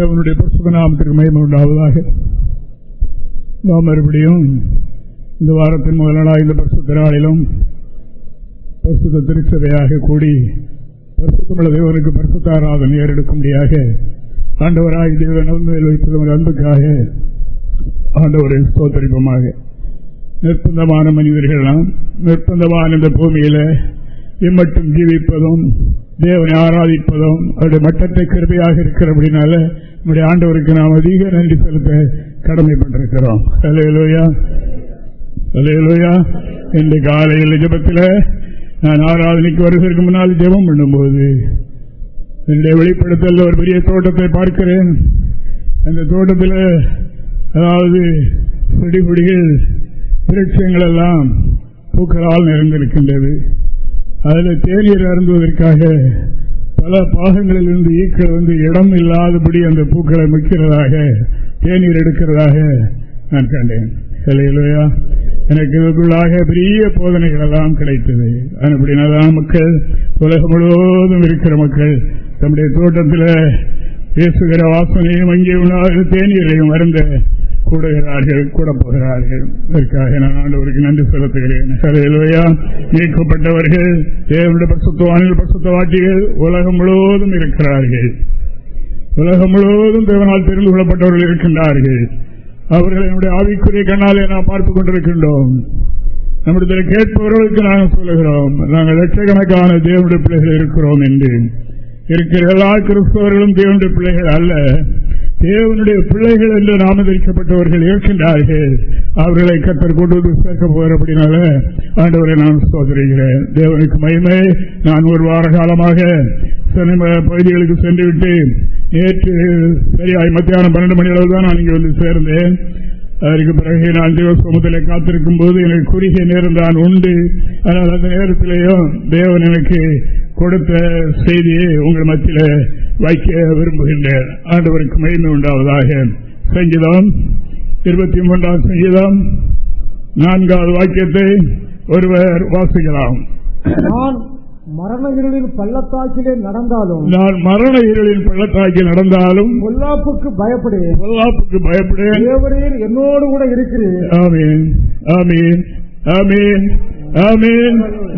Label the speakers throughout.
Speaker 1: தேவனுடைய பரிசுத்த நாமத்திற்கு மயம் உண்டாவதாக. நாம் மறுபடியும் இந்த வாரத்தின் முதல் நாளாக இந்த பரிசுத்த நாளிலும் பிரசுத்த திருச்சபையாக கூடி பரிசுத்தமுள்ள தேவனுக்கு பரிசுத்த ஆராதனை ஏறெடுக்கும்படியாக ஆண்டவராக தேவன் நன்மையில் வைத்தது அன்புக்காக ஆண்டவரை ஸ்தோத்தரிப்பமாக. நிர்பந்தமான மனிதர்கள் நாம் நிர்பந்தமான இந்த பூமியில இம்மட்டும் ஜீவிப்பதும் தேவனை ஆராதிப்பதும் அவருடைய மட்டத்தை கருமையாக இருக்கிறபடினால நம்முடைய ஆண்டவருக்கு நாம் அதிக நன்றி செலுத்த கடமைப்பட்டிருக்கிறோம். அலையலோயா இந்த காலையில் ஜபத்தில் நான் ஆராதனைக்கு வருவதற்கு முன்னால் ஜெபம் பண்ணும்போது என்னுடைய வெளிப்படுத்தல் ஒரு பெரிய தோட்டத்தை பார்க்கிறேன். அந்த தோட்டத்தில் அதாவது செடிபொடிகள் விருட்சங்கள் எல்லாம் பூக்களால் நிறைந்திருக்கின்றது. அதில் தேநீர் அருந்துவதற்காக பல பாகங்களில் இருந்து ஈக்கள் வந்து இடம் இல்லாதபடி அந்த பூக்களை மிக்கிறதாக தேநீர் எடுக்கிறதாக நான் கண்டேன். இல்லையா எனக்கு இதுக்குள்ளாக பெரிய போதனைகள் எல்லாம் கிடைத்தது. அப்படினால்தான் மக்கள் உலகம் முழுவதும் இருக்கிற மக்கள் தம்முடைய தோட்டத்தில் பேசுகிற வாசனையும் அங்கே உணவு தேநீரையும் வருந்த கூடுகிறார்கள் கூட போகிறார்கள். இதற்காக நான் ஆண்டவருக்கு நன்றி செலுத்துகிறேன். நீக்கப்பட்டவர்கள் தேவனுடைய பசுத்துவானில் பசுத்தவாட்டிகள் உலகம் முழுவதும் இருக்கிறார்கள். உலகம் முழுவதும் தேவனால் தெரிந்து கொள்ளப்பட்டவர்கள் இருக்கின்றார்கள். அவர்கள் என்னுடைய ஆவிக்குரிய கண்ணாலே நாம் பார்த்துக் கொண்டிருக்கின்றோம். நம்முடைய கேட்பவர்களுக்கு நாங்கள் சொல்லுகிறோம் நாங்கள் லட்சக்கணக்கான தேவனுடைய பிள்ளைகள் இருக்கிறோம் என்று. இருக்கிற எல்லா கிறிஸ்தவர்களும் தேவனுடைய பிள்ளைகள் அல்ல. தேவனுடைய பிள்ளைகள் என்று நாமதரிக்கப்பட்டவர்கள் இருக்கின்றார்கள். அவர்களை கத்தர் கொண்டு வந்து சேர்க்க போகிறபடினால ஆண்டவரை நான் சோதரிகிறேன் தேவனுக்கு மகிமை. நான் ஒரு வார காலமாக பகுதிகளுக்கு சென்றுவிட்டு நேற்று சரியாய் மத்தியானம் பன்னெண்டு மணி அளவு தான் நான் இங்கே வந்து சேர்ந்தேன். அதற்கு பிறகு நான் தேவசமத்தில் காத்திருக்கும் போது எனக்கு குறுகிய நேரம் தான் உண்டு. ஆனால் அந்த நேரத்திலேயும் தேவன் எனக்கு கொடுத்த செய்தியை உங்கள் மத்தியில் வைக்க விரும்புகின்றேன். ஆண்டவருக்கு மகிமை உண்டாவதாக. சங்கீதம் இருபத்தி மூன்றாம் சங்கீதம் நான்காவது வாக்கியத்தை ஒருவர் வாசிக்கலாம்.
Speaker 2: நான் மரண இருளின் பள்ளத்தாக்கிலே நடந்தாலும்
Speaker 1: நான் மரண இருளின் பள்ளத்தாக்கில் நடந்தாலும்
Speaker 2: பொல்லாப்புக்கு பயப்படுவேன்.
Speaker 1: பொல்லாப்புக்கு பயப்படுவேன்.
Speaker 2: என்னோடு கூட இருக்கிறேன்
Speaker 1: ஆமீன் ஆமீன் ஆமீன்.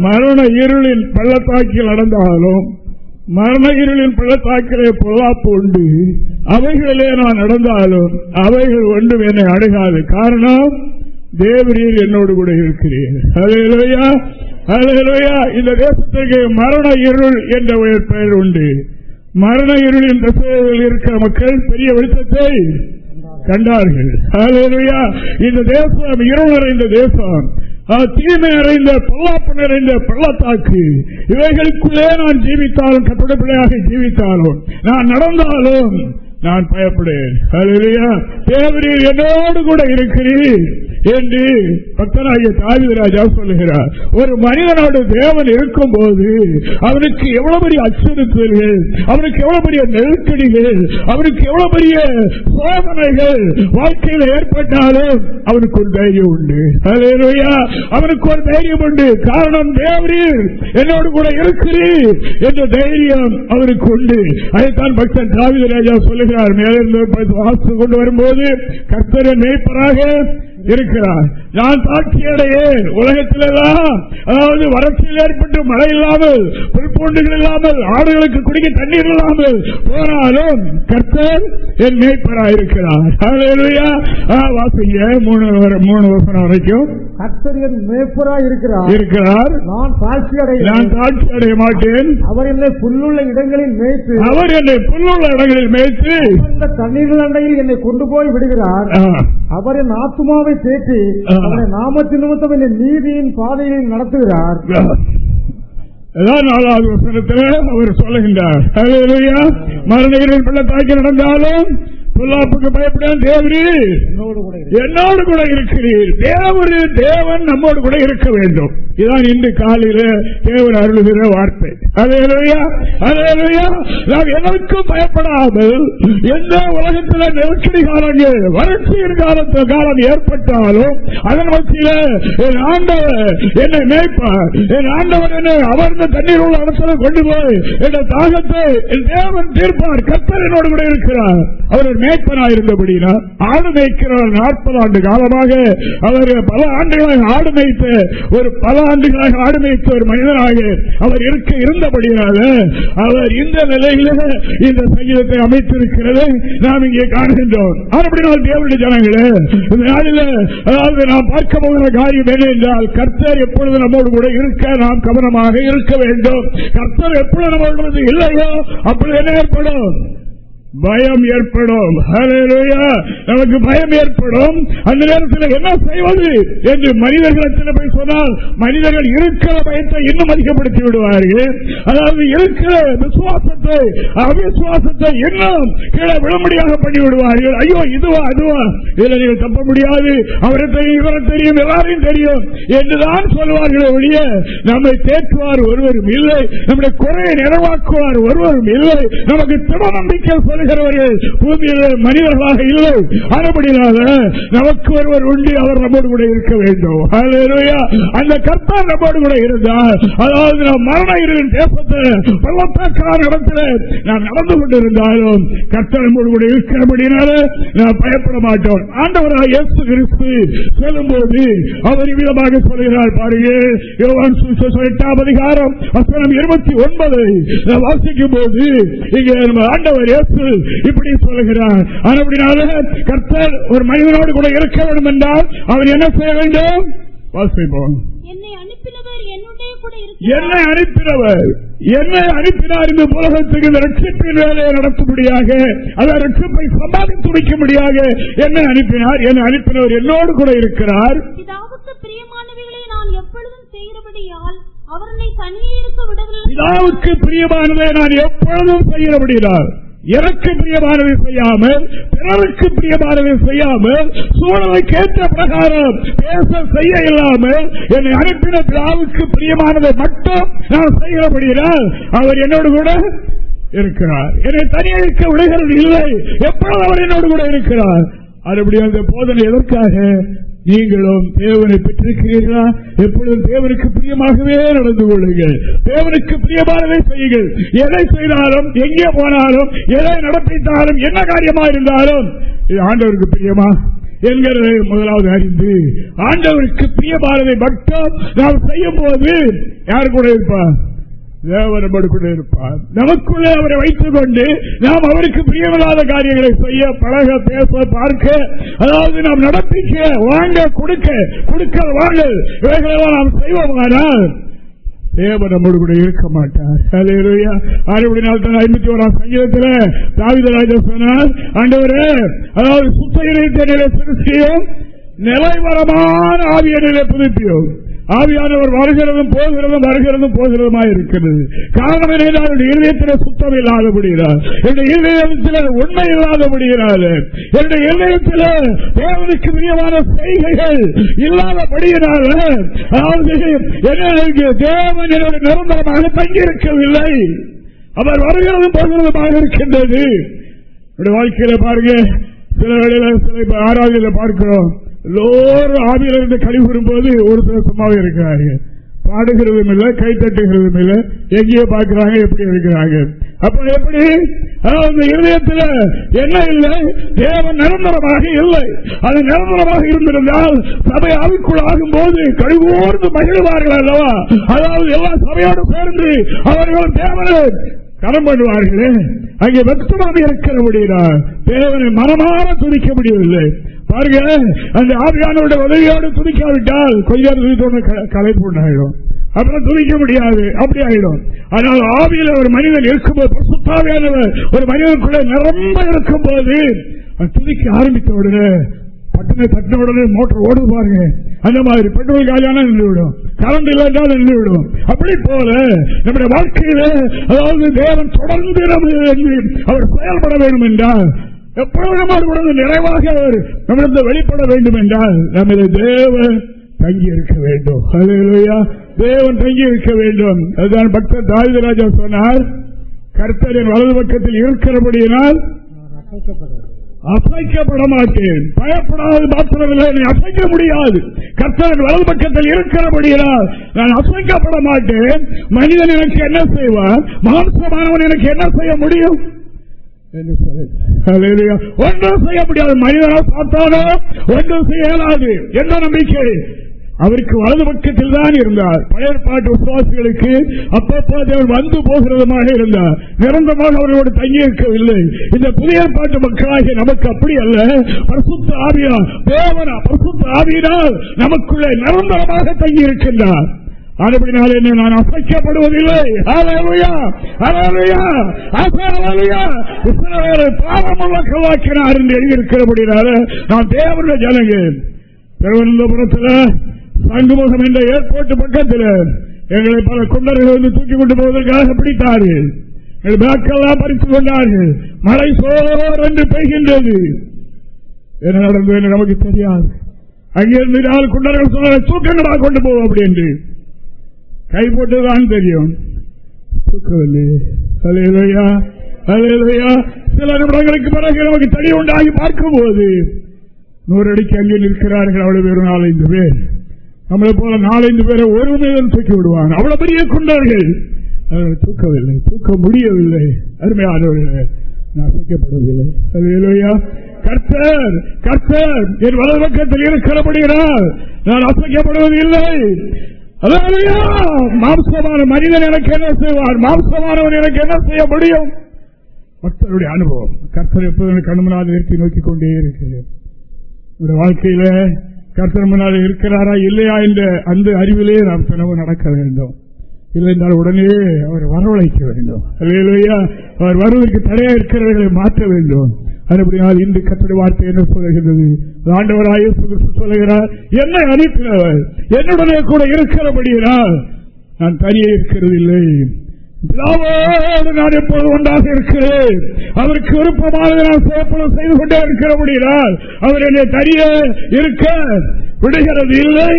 Speaker 1: மரண இருளின் பள்ளத்தாக்கில் நடந்தாலும் மரண இருளின் பள்ளத்தாக்கிலே பொல்லாப்பு உண்டு. அவைகளிலே நான் நடந்தாலும் அவைகள் ஒன்றும் என்னை அடையாது. காரணம் தேவரீர் என்னோடு கூட இருக்கிறேன் அலையிலையா அலையிலையா இந்த தேசத்திற்கு மரண இருள் என்ற பெயர் உண்டு. மரண இருளின் திசையில் இருக்கிற மக்கள் பெரிய வெளிச்சத்தை கண்டார்கள். இந்த தேசம் இருள் நிறைந்த தேசம். தீமை நிறைந்த பல்லாப்பு நிறைந்த பள்ளத்தாக்கு. இவைகளுக்குள்ளே நான் ஜீவித்தாலும் கட்டுரை பிள்ளையாக ஜீவித்தாலும் நான் நடந்தாலும் நான் பயப்படுவேன் தேவரீர் என்னோடு கூட இருக்கிறீர் என்று பக்தராகிய தாவிதராஜா சொல்லுகிறார். ஒரு மனிதனோடு தேவன் இருக்கும் போது அவனுக்கு எவ்வளவு பெரிய அச்சுறுத்தல்கள் அவனுக்கு எவ்வளவு பெரிய நெருக்கடிகள் அவனுக்கு எவ்வளவு பெரிய சோதனைகள் வாழ்க்கையில் ஏற்பட்டாலும் அவனுக்கு ஒரு தைரியம் உண்டு. அவனுக்கு ஒரு தைரியம் உண்டு. காரணம் தேவரீர் என்னோடு கூட இருக்கிறீர் என்ற தைரியம் அவனுக்கு உண்டு. அதைத்தான் பக்தன் தாவிதராஜா சொல்லுகிறார். மேலிருந்து வாசு கொண்டு வரும்போது கர்த்தரன் மேய்ப்பராக இருக்கிறார். நான் தாட்சி அடையேன். உலகத்திலெல்லாம் அதாவது வறட்சியில் ஏற்பட்டு மழை இல்லாமல் புல்பூண்டுகள் இல்லாமல் ஆடுகளுக்கு குடிக்க தண்ணீர் இல்லாமல் போனாலும் கர்த்தர் என் மேய்ப்பராயிருக்கிறார் வாசிங்க. மூணு மூணு வரைக்கும்.
Speaker 2: கர்த்தர் என் மேய்ப்பரா இருக்கிறார்
Speaker 1: இருக்கிறார்.
Speaker 2: நான் தாட்சி அடைய
Speaker 1: நான் தாட்சி அடைய மாட்டேன்.
Speaker 2: அவர் என்னை புல்லுள்ள இடங்களில் மேய்த்து
Speaker 1: அவர் என்னை புல்லுள்ள இடங்களில் மேய்த்து
Speaker 2: தண்ணீர்கள் அண்டையில் என்னை கொண்டு போய் விடுகிறார். அவர் என் ஆத்மாவை தேற்றி அவருடைய நாமத்தின் நிமித்தம் நீதியின் பாதையில் நடத்துகிறார்.
Speaker 1: நாலாவது வசனத்தில் அவர் சொல்லுகின்றார் மரணகிரின் பள்ளத்தாக்கி நடந்தாலும் பொல்லாப்புக்கு பயப்பட தேவரீர் என்னோடு கூட இருக்கிறீர். தேவரு தேவன் நம்மோடு கூட இருக்க வேண்டும். இதுதான் இன்று காலையில தேவர் அருளுகிற வார்த்தை. நாம் எதற்கும் பயப்படாமல் எந்த உலகத்தில் நெருக்கடி காலங்கள் வறட்சியின் காலத்தில் காலம் ஏற்பட்டாலும் அதன் மத்தியில ஆண்டவர் என்னை மேய்ப்பார். என் ஆண்டவர் என்னை அமர்ந்த தண்ணீர் உள்ள இடத்துல கொண்டு போய் என் தாகத்தை என் தேவன் தீர்ப்பார். கர்த்தர் என்னோடு கூட இருக்கிறார். அவர் மேய்ப்பனா ஆடு மேய்க்கிறார் நாற்பது ஆண்டு காலமாக. அவர் பல ஆண்டுகளாக ஆடு மேய்த்த ஒரு பல ஆண்டுகளாக ஆடு மேய்த்த ஒரு மனிதனாக அவர் இருக்க இருந்தபடியாக அவர் இந்த நிலையில இந்த சங்கீதத்தை அமைத்திருக்கிறது. நாம் இங்கே காணுகின்றோம். அப்படினால் தேவனுடைய ஜனங்களே இந்த நாளில் அதாவது நாம் பார்க்க போகிற காரியம் என்ன என்றால் கர்த்தர் எப்பொழுது நம்மோடு கூட இருக்க நாம் கவனமாக இருக்க வேண்டும். கர்த்தர் எப்பொழுது நம்மளோடு இல்லையோ அப்பொழுது என்ன ஏற்படும்? பயம் ஏற்படும். நமக்கு பயம் ஏற்படும். அந்த நேரத்தில் என்ன செய்வது என்று மனிதர்களிடத்தில் போய் சொன்னால் மனிதர்கள் இருக்கிற பயத்தை இன்னும் அதிகப்படுத்தி விடுவார்கள். அதாவது இருக்கிற விசுவாசத்தை அவிசுவாசத்தை இன்னும் கீழே விழும்படியாக பண்ணிவிடுவார்கள் ஐயோ இதுவா அதுவா? இதுல நீங்கள் தப்ப முடியாது. அவரை தெரியும் இவரை தெரியும் எல்லாரையும் தெரியும் என்றுதான் சொல்வார்களே ஒழிய நம்மை தேற்றுவார் ஒருவரும் இல்லை. நம்முடைய குறையை நிறைவாக்குவார் ஒருவரும் இல்லை. நமக்கு திட நம்பிக்கை சொல்லுகிறவர்கள் பூமியில் மனிதர்களாக இல்லை. அதுபடினால நமக்கு ஒருவர் உண்டு அவர் நம்மோடு கூட இருக்க வேண்டும். அந்த கர்த்தர் நம்மோடு கூட இருந்தால் அதாவது நாம் மரண இருவின் தேசத்தை பள்ளத்தாக்கான இடத்துல நாம் நடந்து கொண்டிருந்தாலும் கர்த்தர் நம்மோடு கூட இருக்கிறபடினால நாம் பயப்பட மாட்டோம். ஆண்டவராக இயேசு கிறிஸ்து சொல்லும் போது அவர் விதமாக சொல்கிறார் பாருங்க. எட்டாம் அதிகாரம் வசனம் இருபத்தி ஒன்பதை வாசிக்கும் போது இங்கே நம்ம ஆண்டவர் இயேசு இப்படி கர்த்தர் ஒரு மனிதனோடு கூட இருக்க வேண்டும் என்றால் அவர் என்ன செய்ய வேண்டும்? வாசிப்போம்.
Speaker 3: என்னை அனுப்பினவர் என்னுடைய கூட
Speaker 1: என்னை அனுப்பினவர். என்னை அனுப்பினார் இந்த உலகத்துக்கு இந்த ரட்சிப்பின் வேலையை நடத்தும்படியாக அதை ரட்சிப்பை சம்பாதித்து வைக்கும்படியாக என்னை அனுப்பினார். என்னை அனுப்பினவர் என்னோடு கூட இருக்கிறார்.
Speaker 3: பிதாவுக்கு பிரியமானவைகளை நான் எப்பொழுதும் செய்கிறபடியால் அவர்களை தனியே இருக்க விடவில்லை.
Speaker 1: பிரியமானதை நான் எப்பொழுதும் செய்கிறபடியால். எனக்கு பிரியமானவை செய்யாமல் பிறருக்கு பிரியமானவை செய்யாமல் சூழலுக்கு ஏற்ற பிரகாரம் பேச செய்ய இல்லாமல் என்னை அனுப்பின பிராவுக்கு பிரியமானதை மட்டும் நான் செய்கிறபடியால் அவர் என்னோடு கூட இருக்கிறார். என்னை தனியாக விடுகிறது இல்லை. எப்பொழுது அவர் என்னோடு கூட இருக்கிறார்? அதுபடி அந்த போதனை எதற்காக? நீங்களும் தேவனை பெற்றிருக்கிறீர்களா? எப்பொழுதும் தேவனுக்கு பிரியமாகவே நடந்து கொள்ளுங்கள். தேவனுக்கு பிரியமானதை செய்யுங்கள். எதை செய்தாலும் எங்கே போனாலும் எதை நடப்பித்தாலும் என்ன காரியமா இருந்தாலும் இது ஆண்டவருக்கு பிரியமா? என்கிறதை முதலாவது அறிந்து ஆண்டவருக்கு பிரியமானதை மட்டும் நாம் செய்யும் போது யார் கூட இருப்பார்? தேவனோடு கூட இருப்பார் நமக்குள்ளே அவரை வைத்துக் கொண்டு நாம் அவருக்கு பிரியமில்லாத காரியங்களை செய்ய பழக பேச பார்க்க அதாவது நாம் நடப்பிக்க வாங்க கொடுக்க கொடுக்க வாங்க இவைகளெல்லாம் நாம் செய்வோமானால் தேவ நம்மோடு கூட இருக்க மாட்டார். அறுபடினால் தான் ஐம்பத்தி ஓராம் சங்கீதத்தில் தாவிதராஜ சொன்னார் ஆண்டவரே அதாவது சுத்தகிரத்தை நிலை திருச்சியும் நிலைவரமான ஆவிய நிலை புதுப்பியும். ஆவியானவர் வருகிறதும் போகிறதும் வருகிறதும் போகிறதுமா இருக்கிறது காரணம் என்னுடைய இருதயத்தில் சுத்தம் இல்லாதபடுகிறார் என்னுடைய இருதயத்தில் உண்மை இல்லாதபடுகிறார் என்னுடைய இருதயத்தில் தேவனுக்கு பிரியமான செய்கைகள் இல்லாதபடுகிறார் அதாவது என்ன தேவன் என்னுடைய நிரந்தரமாக தங்கியிருக்கவில்லை. அவர் வருகிறதும் போகிறதுமாக இருக்கின்றது. வாழ்க்கையில பாருங்க சில வேளையில சில ஆராதனையில பார்க்கிறோம். எல்லோரும் ஆவியிலிருந்து கழிவு வரும்போது ஒரு சில சும்மாவே இருக்கிறார்கள் பாடுகிறதும் இல்லை கை தட்டுகிறதும் இல்லை. எங்கேயோ பார்க்கிறாங்க எப்படி இருக்கிறாங்க. அப்ப எப்படி? அதாவது இருதயத்தில் என்ன இல்லை? தேவன் நிரந்தரமாக இல்லை. அது நிரந்தரமாக இருந்திருந்தால் சபை ஆவிக்குள் ஆகும் போது கழிவோர்ந்து மகிழ்வார்கள் அல்லவா? அதாவது எல்லா சபையோடு சேர்ந்து அவர்கள் தேவனை கரம் பண்ணுவார்களே. அங்கே வெப்பமாக இருக்கிற முடியல தேவனை மனமாற துதிக்க முடியவில்லை. பாருங்க அந்த ஆவியானோட உதவியோடு துதிக்காவிட்டால் கொஞ்சம் துதித்தோட கலைப்பு உண்டாயிடும் அப்புறம் துணிக்க முடியாது அப்படி ஆயிடும். ஆனால் ஆவியில் ஒரு மனிதன் இருக்கும்போது சுத்தாவியானவர் ஒரு மனிதனுக்குள்ள நிரம்ப இருக்கும் போது துணிக்க ஆரம்பித்த உடனே பட்டனை தட்டின உடனே மோட்டர் ஓடுது பாருங்க. அந்த மாதிரி பெட்ரோல் காலியான நின்றுவிடும் கரண்ட் இல்லாட்டால் நின்றுவிடும் அப்படி போல நம்முடைய வாழ்க்கையில அதாவது தேவன் தொடர்ந்து அவர் செயல்பட வேண்டும் என்றால் எப்பொழுதும் நிறைவாக அவர் நம்மிடம் வெளிப்பட வேண்டும் என்றால் நமது தேவன் தங்கி இருக்க வேண்டும் தேவன் தங்கி இருக்க வேண்டும். அதுதான் பக்தர் தாவிதராஜா சொன்னார். கர்த்தரின் வலது பக்கத்தில் இருக்கிறபடியினால் அசைக்கப்பட மாட்டேன். பயப்படாது மாத்திரமில்லை. என்னை அசைக்க முடியாது. கர்த்தரின் வலது பக்கத்தில் இருக்கிறபடியால் நான் அசைக்கப்பட மாட்டேன். மனிதன் எனக்கு என்ன செய்வான்? மாம்சமானவன் எனக்கு என்ன செய்ய முடியும்? என்று சொல்ல. ஒன்றும் செய்ய முடியாது. மனிதனால் பார்த்தாலோ ஒன்றும் செய்ய இயலாது என்ன நம்பிக்கை. அவருக்கு வலது பக்கத்தில் தான் இருந்தார். பழைய பாட்டு விசுவாசிகளுக்கு அப்பப்போ அவர் வந்து போகிறதுமாக இருந்தார். நிரந்தரமாக அவர்களோடு தங்கியிருக்கவில்லை. இந்த புதிய பாட்டு மக்களாகிய நமக்கு அப்படி அல்ல. பரிசுத்த ஆவியா தேவனா பரிசுத்த ஆவியினால் நமக்குள்ளே நிரந்தரமாக தங்கி இருக்கின்றார் அதுபடினால் என்ன நான் அசைக்கப்படுவதில்லை? பாவமுள்ளக்கவாக்கினார் என்று எழுதியிருக்கிறபடினால நான் தேவனுடைய ஜனங்கள் திருவனந்தபுரத்தில் சங்குமுகம் என்ற ஏர்போர்ட் பக்கத்தில் எங்களை பல குண்டர்கள் வந்து தூக்கி கொண்டு போவதற்காக பிடித்தார்கள். எங்கள் பேக்கெல்லாம் பறித்துக் கொண்டார்கள். மழை சோர் என்று பெய்கின்றது என்ன நடந்தது என்று நமக்கு தெரியாது. அங்கிருந்து நாலு குண்டர்கள் சொல்ல தூக்கங்களா கொண்டு போவோம் அப்படி என்று. கை போட்டுதான் தெரியும். தூக்கவில்லை அலையா அலையா சில நிமிடங்களுக்கு பிறகு நமக்கு தனி உண்டாகி பார்க்கும் போது நூறு அடிக்கு அங்கே நிற்கிறார்கள் அவ்வளவு பேர் நாலஞ்சு பேர். நம்மளை போல நாலஞ்சு பேரை ஒரு மீதம் தூக்கி விடுவாங்க. அவ்வளவு பெரிய கொண்டார்கள். தூக்கவில்லை தூக்க முடியவில்லை. அருமையானவர்கள் அசைக்கப்படுவதில்லை. அலையா கர்த்தர் கர்த்தர் என் வலது பக்கத்தில் இருக்கிறபடுகிறார் நான் அசைக்கப்படுவதில்லை. மாம்சமான மனிதன் எனக்கு என்ன செய்வார்? மாம்சமானவன் எனக்கு என்ன செய்ய முடியும்? பக்தருடைய அனுபவம். கர்த்தர் எப்போதும் கண்மனாத நிறுத்தி நோக்கிக் கொண்டே இருக்கிறேன் வாழ்க்கையில கர்த்தர் முன்னால் இருக்கிறாரா இல்லையா என்ற அந்த அறிவிலே நாம் கனவு நடக்க வேண்டும். இல்லை என்றால் உடனே அவர் வரவழைக்க வேண்டும். அவர் வருவதற்கு தடையா இருக்கிறவர்களை மாற்ற வேண்டும். அதுபடியால் இன்று கத்தடி வார்த்தை என்ன சொல்லுகின்றது ஆண்டவராய சொல்லுகிறார் என்னை அனுப்பினவர் என்னுடனே கூட இருக்கிறபடியால் நான் தனியே இருக்கிறது இல்லை நான் எப்பொழுது ஒன்றாக இருக்கிறேன். அவருக்கு விருப்பமானது நான் செய்யப்படும் செய்து கொண்டே இருக்கிறபடியால் அவர் என்னை தனியே இருக்க விடுகிறது இல்லை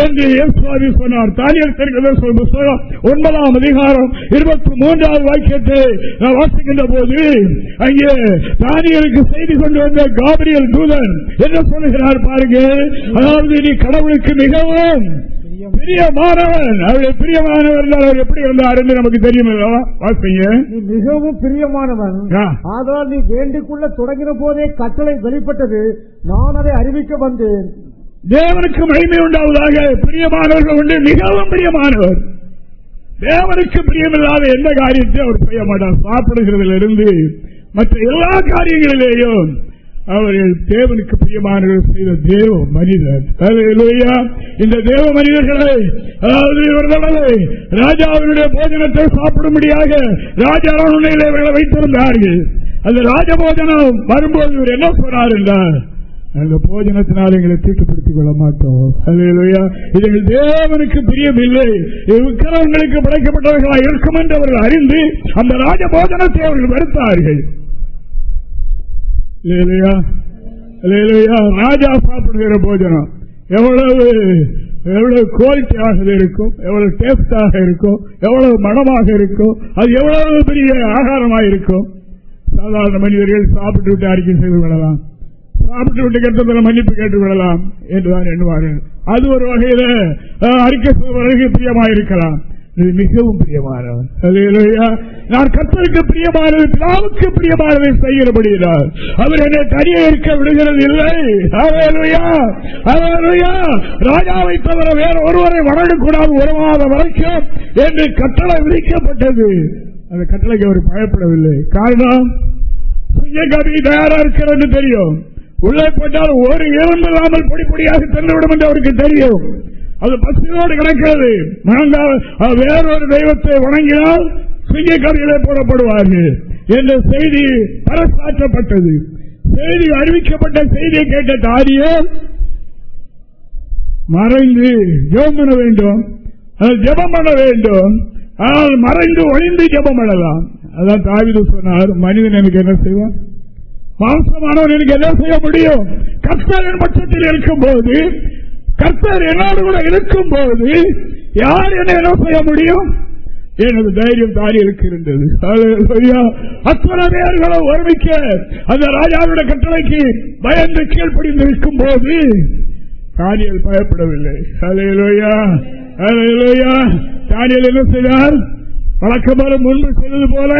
Speaker 1: என்று சுவாமி சொன்னார். தானியல் தெரிவித்த புத்தகம் ஒன்பதாம் அதிகாரம் இருபத்தி மூன்றாவது வாக்கியத்தை நான் வாசிக்கின்ற போது அங்கே தானியலுக்கு செய்தி கொண்டு வந்த காபிரியல் தூதன் என்ன சொல்லுகிறார் பாருங்க அதாவது நீ கடவுளுக்கு மிகவும் பிரியமானவன் அவருடைய பிரியமானவர் அவர் எப்படி இருந்தார் என்று நமக்கு தெரியும் வாசிங்க.
Speaker 2: நீ மிகவும் பிரியமானவன். ஆனால் நீ வேண்டிக்குள்ள தொடங்கின போதே கட்டளை வெளிப்பட்டது. நான் அதை அறிவிக்க வந்தேன்.
Speaker 1: தேவனுக்கு மகிமை உண்டாவதாக பிரியமானவர்கள் உண்டு. மிகவும் பிரியமானவர். தேவனுக்கு பிரியமில்லாத எந்த காரியத்தை அவர் செய்ய மாட்டார். சாப்பிடுகிறதிலிருந்து மற்ற எல்லா காரியங்களிலேயும் அவர்கள் தேவனுக்கு பிரியமானவர்கள் செய்த தேவ மனிதர். இந்த தேவ மனிதர்களை அதாவது இவர்களை ராஜாவினுடைய போஜனத்தை சாப்பிடும்படியாக ராஜா அரண்மனையில் இவர்களை வைத்திருந்தார்கள். அந்த ராஜபோஜனம் வரும்போது இவர் என்ன சொன்னார் என்றார்? அந்த போஜனத்தினால் எங்களை தீட்டுப்படுத்திக் கொள்ள மாட்டோம் இது தேவனுக்கு பிரியமில்லை. விக்கிரவங்களுக்கு படைக்கப்பட்டவர்களாக இருக்கும் என்று அவர்கள் அறிந்து அந்த ராஜ போஜனத்தை அவர்கள் வருத்தார்கள் ராஜா சாப்பிடுகிற போஜனம். எவ்வளவு எவ்வளவு குவாலிட்டியாக இருக்கும் எவ்வளவு டேஸ்டாக இருக்கும் எவ்வளவு மனமாக இருக்கும் அது எவ்வளவு பெரிய ஆகாரமாக இருக்கும். சாதாரண மனிதர்கள் சாப்பிட்டு விட்டு அறிக்கை செய்து விடலாம். சாப்பிட்டு விட்டு கட்டத்தில் மன்னிப்பு கேட்டு விடலாம் என்றுதான் எண்ணுவார்கள். அது ஒரு வகையில் அறிக்கை செய்வதற்கு பிரியமாக இருக்கலாம் இது மிகவும் பிரியமானவன். நான் கத்தருக்கு பிரியமானது பிதாவுக்கு பிரியமானதை செய்கிறபடியார் அவர் என்னை தனியே இருக்க விடுகிறது இல்லை. ராஜாவை தவிர வேற ஒருவரை வணங்கக்கூடாது ஒரு மாதம் வரைக்கும் என்று கட்டளை விதிக்கப்பட்டது. அந்த கட்டளைக்கு அவர் பயப்படவில்லை. காரணம் சுயகவி தயாரா இருக்கிறது தெரியும். உள்ளே போட்டால் ஒரு எறும்பு இல்லாமல் பொடிப்பொடியாக சென்றுவிடும் என்று அவருக்கு தெரியும். அது பசியோடு கிடக்கிறது. வேறொரு தெய்வத்தை வணங்கினால் சிங்கக்கரையிலே போடப்படுவார்கள் என்ற செய்தி பரசாற்றப்பட்டது. செய்தி அறிவிக்கப்பட்ட செய்தியை கேட்ட தாரியர் மறைந்து ஜெபம் பண்ண வேண்டும். ஜெபம் பண்ண வேண்டும். ஆனால் மறைந்து ஒளிந்து ஜெபம் பண்ணலாம். அதான் தாவிது சொன்னார் மனிதன் எனக்கு என்ன செய்வான்? மாசமானவன் எனக்கு என்ன செய்ய முடியும்? கர்த்தரின் பட்சத்தில் இருக்கும் போது கர்த்தர் என்னோடு கூட இருக்கும் போது யார் என்ன செய்ய முடியும்? எனது தைரியம் தானியலுக்கு இருந்தது. அத்தனை பேர்களை ஒருமிக்க அந்த ராஜாவுடைய கட்டளைக்கு பயந்து கீழ்ப்படிந்து இருக்கும் போது தானியல் பயப்படவில்லை. அலையலோயா அலையலோயா தானியல் என்ன செய்தார்? வழக்கமாக முன்பு செய்தது போல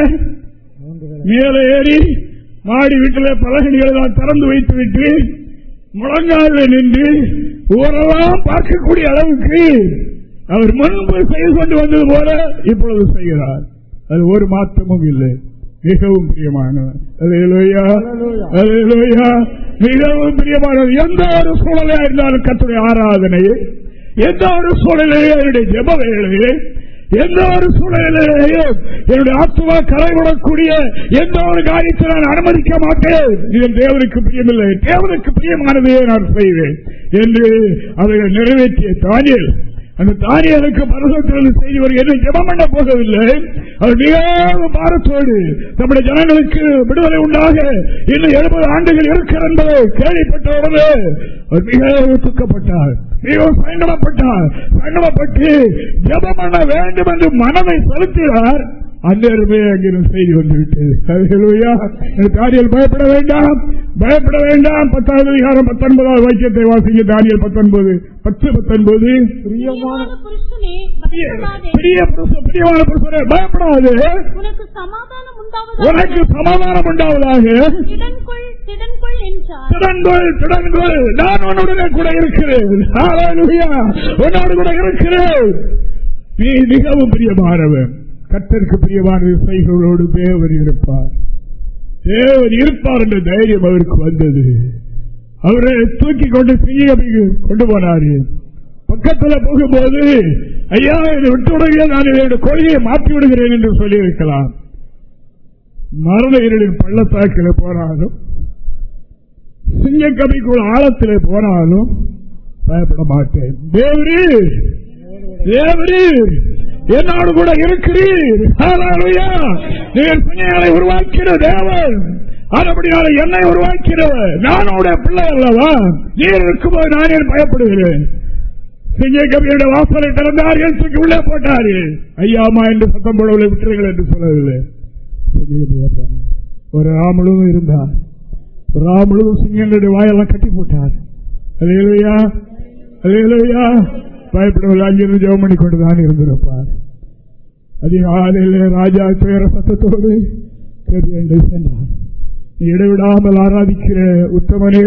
Speaker 1: மேலே ஏறி மாடி வீட்டில் பலகணிகளை திறந்து வைத்து விட்டு முழங்கால நின்று ஊரெல்லாம் பார்க்கக்கூடிய அளவுக்கு அவர் முன்பு செய்து கொண்டு வந்தது போல இப்பொழுது செய்கிறார். அது ஒரு மாற்றமும் இல்லை. மிகவும் பிரியமானவர். மிகவும் பிரியமானவர். எந்த ஒரு சூழலையா இருந்தாலும் கத்துடைய ஆராதனையை எந்த ஒரு சூழலையே என்னுடைய ஜப வேலையை எந்த ஒரு சூழலையும் என்னுடைய ஆத்மா கரைவிடக்கூடிய எந்த ஒரு காரியத்தை நான் அனுமதிக்க மாட்டேன். இதன் தேவனுக்கு பிரியமில்லை. தேவனுக்கு பிரியமானதையே நான் செய்வேன். என்று அவர்கள் நிறைவேற்றிய தானியல் அந்த தானியலுக்கு பரசத்திலிருந்து செய்தி வரும் என்ன ஜபம் பண்ண போகவில்லை. அவர் மிகவும் பாரத்தோடு நம்முடைய ஜனங்களுக்கு விடுதலை உண்டாக இன்னும் எழுபது ஆண்டுகள் இருக்கிற என்பதை கேள்விப்பட்டவுடனே அவர் மிகவும் துக்கப்பட்டார். மிகவும் சங்கடப்பட்டார் சங்கடப்பட்டு ஜபம் பண்ண வேண்டும் என்று மனதை செலுத்தினார். அந்நேரமே அங்கிருந்து செய்தி வந்துவிட்டது தானியல் பயப்பட வேண்டாம். பயப்பட வேண்டாம். பத்தாவது அதிகாரம் பத்தொன்பதாவது வாக்கியத்தை வாசிக்க தானியல் பத்தொன்பது. பத்து பத்தொன்பது.
Speaker 3: பிரியமான புருஷனே பயப்படாதே. உனக்கு சமாதானம் உண்டாவதாக.
Speaker 1: உனக்கு சமாதானம் உண்டாவதாக.
Speaker 3: திடன்கொள் திடன்கொள்
Speaker 1: நான் உன்னுடனே கூட இருக்கிறேன். உன்னோடு கூட இருக்கிறேன். நீ மிகவும் பிரியமானவன். கத்தருக்கு பிரியமான விவசாயிகளோடு தேவர் இருப்பார். தேவர் இருப்பார் என்ற தைரியம் அவருக்கு வந்தது. அவரை தூக்கி கொண்டு செய்ய கொண்டு போனாரு. பக்கத்துல போகும்போது ஐயா இதை விட்டு விடுங்க நான் இதோட கொள்கையை மாற்றி விடுகிறேன் என்று சொல்லியிருக்கலாம் மரண இருளின் பள்ளத்தாக்கில் போனாலும் சிங்கக்கபிக்குள் ஆழத்திலே போனாலும் பயப்பட மாட்டேன். தேவரீர் தேவரீர். என்னோடு கூட இருக்கிறீர். ஹalleluya. நீர் உருவாக்கிற தேவன். அதுபடியால என்னை உருவாக்கிறவர் நானோட பிள்ளை அல்லவா? நீர் இருக்கும்போது நான் ஏன் பயப்படுகிறேன். சிங்க வாசலை திறந்தார்கள் தூக்கி உள்ளே போட்டார்கள் ஐயாமா என்று சத்தம் போடவில்லை விட்டுறீர்கள் என்று சொல்லவில்லை. ஒரு ராமலும் இருந்தார். ஒரு ராமலும் சிங்கங்களுடைய வாயெல்லாம் கட்டி போட்டார். அலையலையா அலையலையா பயப்படவில்லை அங்கிருந்து ஜெபம் பண்ணி கொண்டுதான் இருந்திருப்பார். அதிகாலையில் ராஜா துயர சத்தத்தோடு கவியண்டை சென்றார். நீ இடைவிடாமல் ஆராதிக்கிற உத்தமனே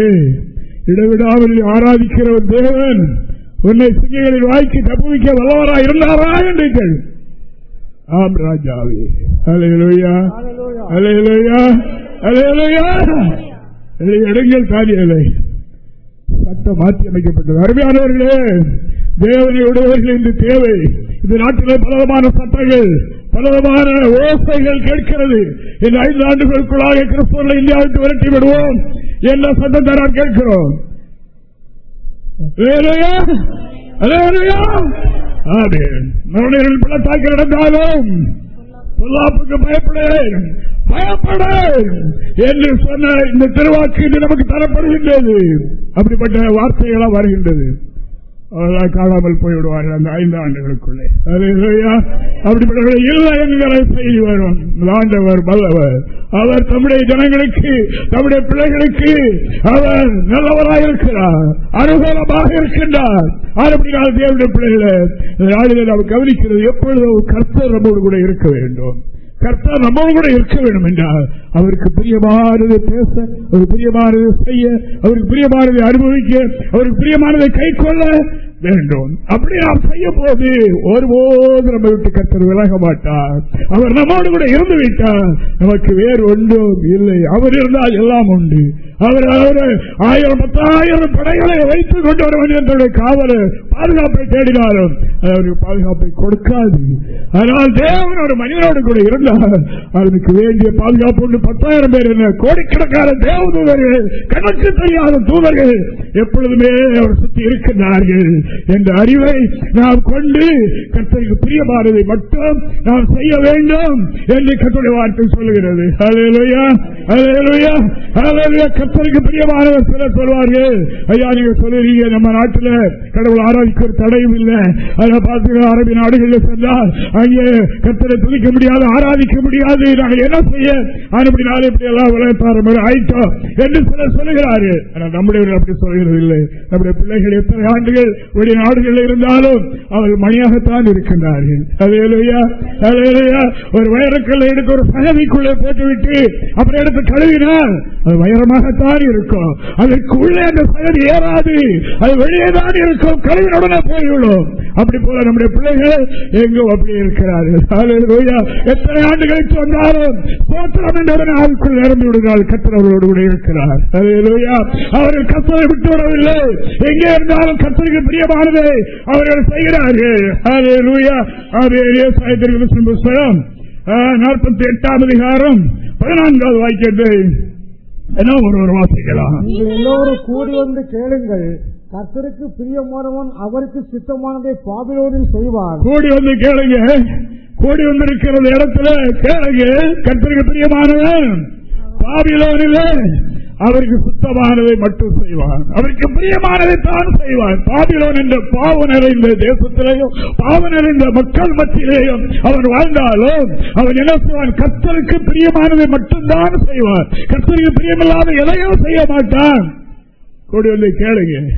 Speaker 1: இடைவிடாமல் ஆராதிக்கிற ஒரு தேவன் உன்னை சிங்கைகளின் வாய்க்கு தப்புவிக்க வல்லவரா இருந்தாரா என்றீர்கள் ஆம் ராஜாவே. அலையலோயா அலையலோயா அலையலோயா இடங்கள் காரியலை சட்டம் மாற்றி அமைக்கப்பட்டது. அருமையானவர்களே தேவனை உடையவர்கள் என்று தேவை இந்த நாட்டிலே பலவிதமான சட்டங்கள் பலவிதமான ஓசைகள் கேட்கிறது இந்த ஐந்து ஆண்டுகளுக்குள்ளாக கிறிஸ்தவர்களை இந்தியாவுக்கு விரட்டி விடுவோம் என்ன சட்டத்தை தர கேட்கிறோம் வேலையா? அலேலுயா? ஆமென். பள்ளத்தாக்கில் நடந்தாலும் பொல்லாப்புக்கு பயப்படேன் பயப்படேன் என்று சொன்ன இந்த திருவாக்கு நமக்கு தரப்படுகின்றது அப்படிப்பட்ட வார்த்தைகளாக வருகின்றது அவர்களால் காணாமல் போய்விடுவார்கள் அந்த ஐந்து ஆண்டுகளுக்குள்ளே. அல்லேலூயா. அப்படிப்பட்டவர்கள் இல்லை என்கிற செய்தி வரும். ஆண்டவர் வல்லவர். அவர் தம்முடைய ஜனங்களுக்கு தம்முடைய பிள்ளைகளுக்கு அவர் நல்லவராயிருக்கிறார் அனுகூலமாக இருக்கின்றார். அப்படினால் தேவனுடைய பிள்ளைகளை இந்த நாளில் நாம் கவனிக்கிறது எப்பொழுதும் கர்த்தர் நம்மோடு கூட இருக்க வேண்டும். கர்த்தா நம்ம கூட இருக்க வேண்டும் என்றால் அவருக்கு பிரியமானதை பேச அவருக்கு பிரியமானதை செய்ய அவருக்கு பிரியமானதை அனுபவிக்க அவருக்கு பிரியமானதை கை கொள்ள வேண்டும். அப்படி நாம் செய்யும் போது ஒருபோது நம்ம விட்டு கத்தர் விலக மாட்டார். அவர் நம்மோடு கூட இருந்து விட்டார். நமக்கு வேறு ஒன்றும் இல்லை. அவர் இருந்தால் எல்லாம் உண்டு. அவர் அவர் ஆயிரம் பத்தாயிரம் படைகளை வைத்துக் கொண்டு என்ற வேண்டிய காவல பாதுகாப்பை தேடினாலும் அவருக்கு பாதுகாப்பை கொடுக்காது. அதனால் தேவன் ஒரு மனிதனோடு கூட இருந்தால் அவனுக்கு வேண்டிய பாதுகாப்பு உண்டு. பத்தாயிரம் பேர் என்ன? கோடிக்கணக்கான தேவதூதர்கள் கணக்கு தெரியாத தூதர்கள் எப்பொழுதுமே அவர் சுற்றி இருக்கின்றார்கள். என்ற அறிவை நாம் கொண்டு கத்தருக்கு பிரியமானதை மட்டும் நாம் செய்ய வேண்டும் என்று கத்துடைய வார்த்தை சொல்லுகிறது. கத்தருக்கு பிரியமானவர் சிலர் சொல்வார்கள். ஐயா நீங்க சொல்லுறீங்க நம்ம நாட்டில் கடவுள் ஆராதிக்க ஒரு தடையும் இல்லை. அதை பார்த்து அரபி நாடுகளில் சென்றால் அங்கே கத்தரை துணிக்க முடியாது ஆராதிக்க முடியாது. நாங்கள் என்ன செய்ய? அப்படி நாளை இப்படி எல்லாம் உலகத்தார மாதிரி ஆயிட்டோம் என்று சிலர் சொல்லுகிறார்கள். ஆனால் நம்முடைய அப்படி சொல்கிறது இல்லை நம்முடைய பிள்ளைகள் எத்தனை ஆண்டுகள் வெளி நாடுகளில் இருந்தாலும் அவர்கள் மணியாகத்தான் இருக்கின்றார்கள். ஒரு வைரக்கல்லை எடுத்து ஒரு சகதிக்குள்ளே போட்டுவிட்டு அப்புறம் எடுத்து கழுவினால் அது வைரமாகத்தான் இருக்கும். அதற்கு உள்ளே அந்த சகதி ஏறாது. அது வெளியே தான் இருக்கும். கழுவினுடனே போய்விடும். அப்படி போல நம்முடைய பிள்ளைகள் எங்கும் அப்படி இருக்கிறார்கள். எத்தனை ஆண்டுகளுக்கு வந்தாலும் போத்திரம் என்றவுடனே ஆளுக்குள் நிரம்பி விடுகிறார் கத்திரவர்களோடு கூட இருக்கிறார். அவர்கள் கத்தரை விட்டு விடவில்லை எங்கே இருந்தாலும் கத்தருக்கு பிரியமானதை அவர்கள் செய்கிறார்கள். புஸ்தகம் நாற்பத்தி எட்டாம் அதிகாரம் பதினான்காவது வாக்கியத்தை என்ன ஒருவர் வாசிக்கலாம்
Speaker 2: எல்லோரும் கூடி வந்து கேளுங்கள். கர்த்தருக்கு பிரியமானவன் அவருக்கு சித்தமானதை பாபிலோனில் செய்வார்.
Speaker 1: கூடி வந்து கேளுங்க. கூடி வந்திருக்கிற இடத்துல கேளுங்க. கர்த்தருக்கு பிரியமானவன் பாபிலோனில் அவருக்கு சுத்தமானதை மட்டும் செய்வான். அவருக்கு பிரியமானதை தான் செய்வான். பாபிலோன் என்ற பாவ நிறைந்த தேசத்திலேயும் பாவ நிறைந்த மக்கள் மத்தியிலேயும் அவன் வாழ்ந்தாலும் அவன் என்ன செய்வான்? கத்தருக்கு பிரியமானதை மட்டும்தான் செய்வான். கத்தருக்கு பிரியமில்லாத எதையும் செய்ய மாட்டான். கூடி வந்து கேளுங்க.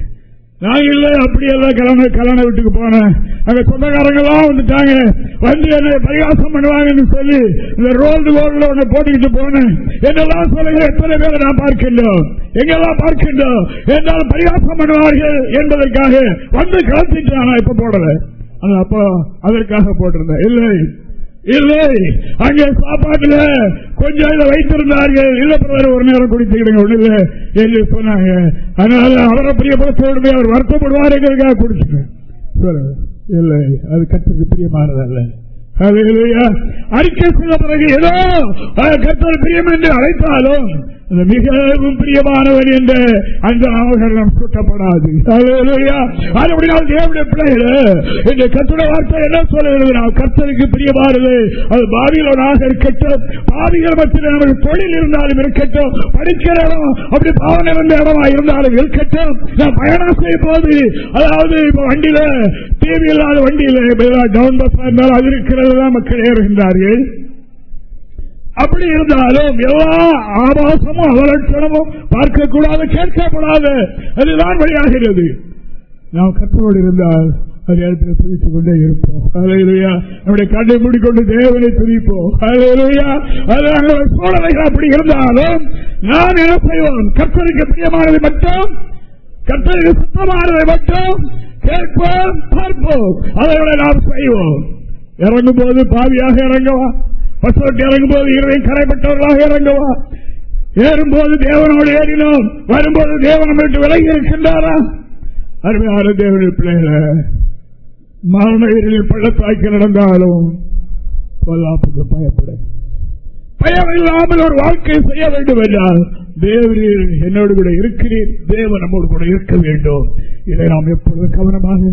Speaker 1: நான் இல்லை அப்படியெல்லாம் கல்யாண கல்யாண வீட்டுக்கு போனேன். அங்க சொந்தக்காரங்க வந்துட்டாங்க. வந்து என்னை பரிகாசம் பண்ணுவாங்கன்னு சொல்லி இந்த ரோல்டு ரோல்ல ஒண்ணு போட்டுக்கிட்டு போனேன். என்னெல்லாம் சொல்லுங்க எத்தனை பேரை நான் பார்க்கின்றோம்? எங்கெல்லாம் பார்க்கின்றோம்? என்னால் பரிகாசம் பண்ணுவார்கள் என்பதற்காக வந்து கலத்திட்டு நான் இப்ப போடல. அப்போ அதற்காக போட்டிருந்தேன். இல்லை. இல்லை அங்கே சாப்பாட்டுல கொஞ்சம் இதை வைத்திருந்தார்கள். இல்ல ஒரு நேரம் குடிச்சுக்கிடுங்க ஒண்ணு இல்லை என்று சொன்னாங்க. அதனால அவரை பிரியப்படுத்தோடு அவர் வருத்தப்படுவார் எங்களுக்காக குடிச்சுட்டேன் இல்லை அது கற்றுக்கு பிரியமானதல்ல. அறிக்கை செய்த பிறகு ஏதோ கற்று பிரியம் என்று அழைத்தாலும் மிகவும் பிரியமானவர் என்ற அந்த நாமகரணம் சூட்டப்படாது. பிள்ளைகள் கத்துட வார்த்தை என்ன சொல்லுகிறது? நாம் கத்தருக்கு பிரியமானது. அது பாவிகளோடாக இருக்கட்டும் பாவிகள் மத்தியில் நமக்கு தொழில் இருந்தாலும் இருக்கட்டும் படிக்கிற இடம் அப்படி பாவனை இருந்த இடமா இருந்தாலும் இருக்கட்டும். நான் பயணம் செய்யும் போது அதாவது இப்ப வண்டியில தேவையில்லாத இல்லாத வண்டியில டவுன் பஸ் இருந்தாலும் அது இருக்கிறது தான் மக்கள் ஏறுகின்றார்கள். அப்படி இருந்தாலும் எல்லா ஆபாசமும் அவலட்சணமும் பார்க்கக்கூடாது கேட்கப்படாது. அதுதான் வழியாகிறது. நாம் கற்றோடு இருந்தால் அது இடத்துல துதித்துக் கொண்டே இருப்போம். அலையிலையா நம்முடைய கண்ணை மூடிக்கொண்டு தேவனை துதிப்போம். அலையிலையா அப்படி இருந்தாலும் நான் என்ன செய்வோம் கற்றலுக்கு பிரியமானதை மட்டும் கற்றலுக்கு சுத்தமானதை மட்டும் கேட்போம் பார்ப்போம். அதை நாம் செய்வோம். இறங்கும் போது பாவியாக இறங்கவா? பசுவட்டி இறங்கும் போது இருவை கரைப்பட்டவர்களாக இறங்குவா. ஏறும்போது தேவனோடு ஏறினோம். வரும்போது தேவனம் விட்டு விலகி இருக்கின்றாரா? அருமையான தேவனுடைய பிள்ளைகள மரண பள்ளத்தாக்கி நடந்தாலும் பொல்லாப்புக்கு பயப்பட. பயம் இல்லாமல் ஒரு வாழ்க்கை செய்ய வேண்டும் என்றால் தேவரீர் என்னோடு கூட இருக்கிறேன் தேவன் நம்மோடு கூட இருக்க வேண்டும். இதை நாம் எப்பொழுதும் கவனமாக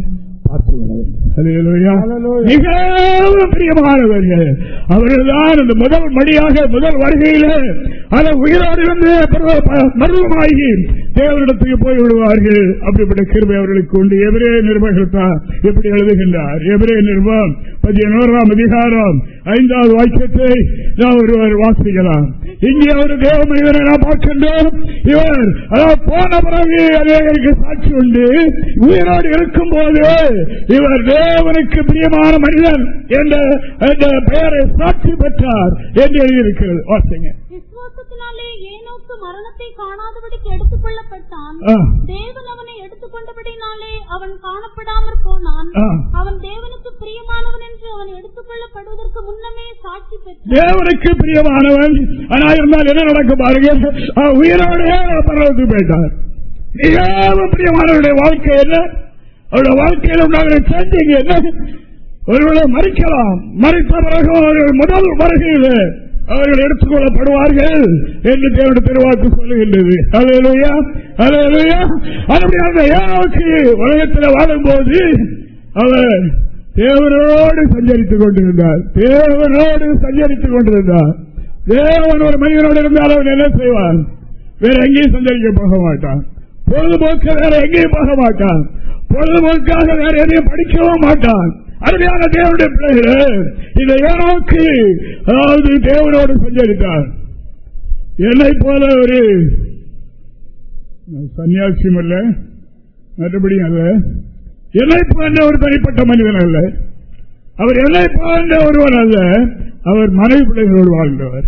Speaker 1: மிகவும் பிரியமானவர்கள் அவர்கள் தான் இந்த முதல் மடியாக முதல் வருகையில் அதை உயிரோடு இருந்து மருவமாகி தேவரிடத்துக்கு போய் விடுவார்கள் அப்படிப்பட்ட கிருமை அவர்களுக்கு உண்டு. எவரே நிர்வாகத்தான் எப்படி எழுதுகின்றார்? எவரே நிர்வாகம் பதினோராம் அதிகாரம் ஐந்தாவது வாக்கியத்தை நாம் ஒருவர் வாசிக்கலாம். இங்கே ஒரு தேவ மனிதனை நாம் பார்க்கின்றோம். இவர் அதாவது போன பிறகு அநேகருக்கு சாட்சி உண்டு. உயிரோடு இருக்கும் போது இவர் தேவனுக்கு பிரியமான மனிதன் என்ற பெயரை சாட்சி பெற்றார் என்று எழுதியிருக்கிறது. வாசிங்க.
Speaker 3: விசுவாசத்தினாலே ஏனோக்கு மரணத்தை காணாதபடிக்கு எடுத்துக் கொள்ளப்பட்டான் தேவன் அவனை எடுத்துக்கொண்டபடினாலே அவன் காணப்படாமற் போனான். அவன் தேவனுக்கு பிரியமானவன் என்று அவன் எடுத்துக் கொள்ளப்படுவதற்கு முன்னமே சாட்சி பெற்றான்.
Speaker 1: தேவனுக்கு பிரியமானவன். ஆனா இருந்தால் என்ன நடக்கும் பாருங்க. உயிரோடு போயிட்டார். மிகவும் பிரியமானவருடைய வாழ்க்கை என்ன? அவருடைய வாழ்க்கையில் உண்டாகிற சேஞ்சிங் என்ன? ஒருவேளை மறிக்கலாம். மறித்த பிறகு அவர்கள் முதல் வருகையில் அவர்கள் எடுத்துக் கொள்ளப்படுவார்கள் என்று தேவனுடைய பெருவாக்கு சொல்லுகின்றது. அலையலுயா அலையலுயா அதுபடி ஏழாவுக்கு உலகத்தில் வாழும்போது அவர் தேவனோடு சஞ்சரித்துக் கொண்டிருந்தார். தேவனோடு சஞ்சரித்துக் கொண்டிருந்தார். தேவன் ஒரு மனிதனோடு இருந்தால் அவன் என்ன செய்வான்? வேற எங்கேயும் சஞ்சரிக்க போக மாட்டான். பொழுதுபோக்க வேற எங்கேயும் போக மாட்டான். பொழுதுபோக்காக வேற எதையும் படிக்கவும் மாட்டான். அருமையான தேவனுடைய பிள்ளைகள் இந்த ஏனோக்கு அதாவது தேவனோடு சஞ்சரித்தார். என்னை போல ஒரு சன்னியாசியம் அல்ல மறுபடியும் அல்ல. என்னை போன்ற ஒரு தனிப்பட்ட மனிதன் அல்ல. அவர் என்னை போன்ற ஒருவர் அல்ல. அவர் மனைவி பிள்ளைகளோடு வாழ்ந்தவர்.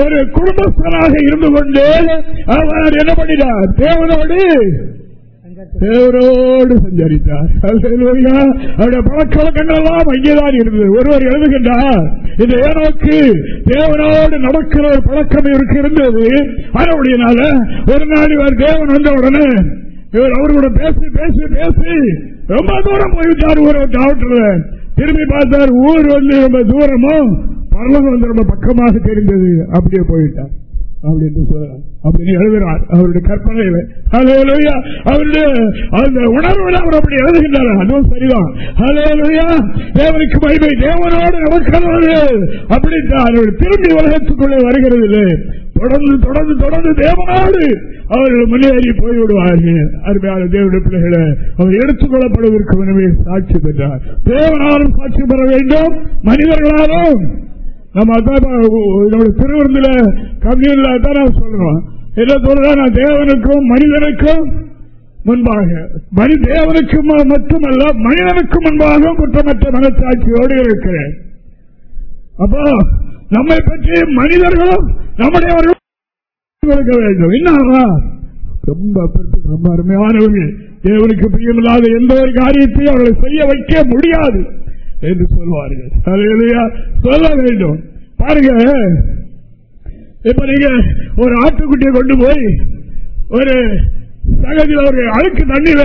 Speaker 1: ஒரு குடும்பஸ்தனாக இருந்து கொண்டு அவர் என்ன பண்ணினார் தேவனோடு தேவரோடு சஞ்சரித்தார். அவருடைய பழக்க வழக்கங்கள் எல்லாம் அங்கேதான் இருந்தது. ஒருவர் எழுதுகின்றார் இந்த ஏனோக்கு தேவனோடு நடக்கிற ஒரு பழக்கம் இவருக்கு இருந்தது. அதனுடையனால ஒரு நாள் இவர் தேவன் வந்த உடனே இவர் அவரோட பேசி பேசி பேசி ரொம்ப தூரம் போயிட்டார் ஊரை டாக்டர் திரும்பி பார்த்தார் ஊர் வந்து ரொம்ப தூரமும் பரலகம் வந்து ரொம்ப பக்கமாக தெரிந்தது. அப்படியே போயிட்டார். அப்படின்னு சொல்லலாம். அப்படின்னு எழுதுகிறார். அவருடைய கற்பனையில. அவருடைய அந்த உணர்வுல அவர் அப்படி எழுதுகின்றார். அதுவும் சரிதான். தேவனுக்கு மகிமை. தேவனோடு நடக்கிறது அப்படித்தான் திரும்பி உலகத்துக்குள்ளே வருகிறது இல்லை தொடர்ந்து தொடர்ந்து தொடர்ந்து தேவனோடு அவர்கள் முன்னேறி போய்விடுவார்கள். அருமையான தேவனுடைய பிள்ளைகளை அவர் எடுத்துக் கொள்ளப்படுவதற்கு முன்னமே சாட்சி பெற்றார். தேவனாலும் சாட்சி பெற வேண்டும். மனிதர்களாலும். நம்ம அதான் திருவிருந்தில கம்யூனில் நான் சொல்றோம் என்ன சொல்றேன் தேவனுக்கும் மனிதனுக்கும் முன்பாக மனி தேவனுக்கு மட்டுமல்ல மனிதனுக்கு முன்பாக குற்றமற்ற மனசாட்சியோடு இருக்கிறேன். அப்போ நம்மை பற்றி மனிதர்களும் நம்முடையவர்களும் இருக்க வேண்டும். என்னவா ரொம்ப ரொம்ப அருமையானவர்கள் தேவனுக்கு பிரியமில்லாத எந்த ஒரு காரியத்தையும் அவர்களை செய்ய வைக்க முடியாது. என்று சொல்வார்கள். சொல்ல வேண்டும். பாருங்க. இப்ப நீங்க ஒரு ஆட்டுக்குட்டியை கொண்டு போய் ஒரு சகஜில் ஒரு அழுக்கு தண்ணீர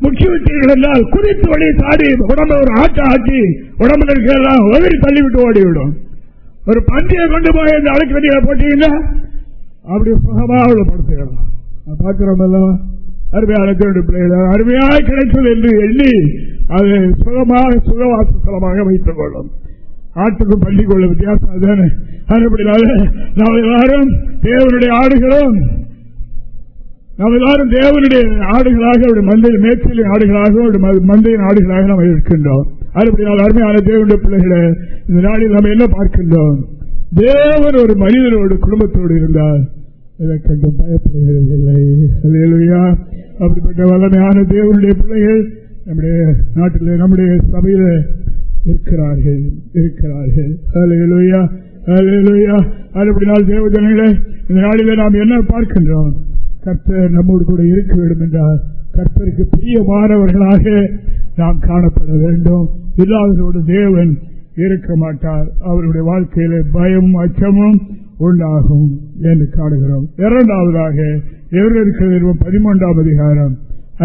Speaker 1: முக்கிய விட்டீர்கள் என்றால் குறித்து வழி தாடி உடம்பு ஒரு ஆட்டை ஆட்டி உடம்புல இருக்கிறதெல்லாம் உதவி தள்ளிவிட்டு ஓடிவிடும். ஒரு பந்தியை கொண்டு போய் இந்த அழுக்கு தண்ணியில போட்டீங்கன்னா அப்படி சுகமாக படுத்துக்கலாம் பார்க்கிறோம் எல்லாம் அருமையான பிள்ளைகள் அருமையாக கிடைச்சது என்று எண்ணி அது சுகமாக சுகவாசலமாக வைத்துக் கொள்ளும். ஆட்டுக்கும் பள்ளிக்குள்ள வித்தியாசம் அதுதானே? அதுபடினால நாம் எல்லாரும் தேவனுடைய ஆடுகளும் நாம் எல்லாரும் தேவனுடைய ஆடுகளாக மந்தையின் மேற்சிலின் ஆடுகளாக மந்தையின் ஆடுகளாக நாம் இருக்கின்றோம். அதுபடினால் அருமையான தேவனுடைய பிள்ளைகளை இந்த நாளில் நாம் என்ன பார்க்கின்றோம்? தேவன் ஒரு மனிதனோடு குடும்பத்தோடு இருந்தால் இதை கண்டு பயப்படுகிறது இல்லை அப்படிப்பட்ட வல்லமையான தேவனுடைய பிள்ளைகள் நம்முடைய நாட்டில் நம்முடைய சபையில இருக்கிறார்கள் இருக்கிறார்கள். அதுபடினால் தேவஜனங்களே இந்த நாளில நாம் என்ன பார்க்கின்றோம்? கர்த்தர் நம்மோடு கூட இருக்க வேண்டும் என்றால் கர்த்தருக்கு பிரியமானவர்களாக நாம் காணப்பட வேண்டும். இல்லாததோடு தேவன் இருக்க மாட்டார். அவருடைய வாழ்க்கையில பயமும் அச்சமும் உண்டாகும் என்று காணுகிறோம். இரண்டாவதாக எவருக்கு பதிமூன்றாம் அதிகாரம்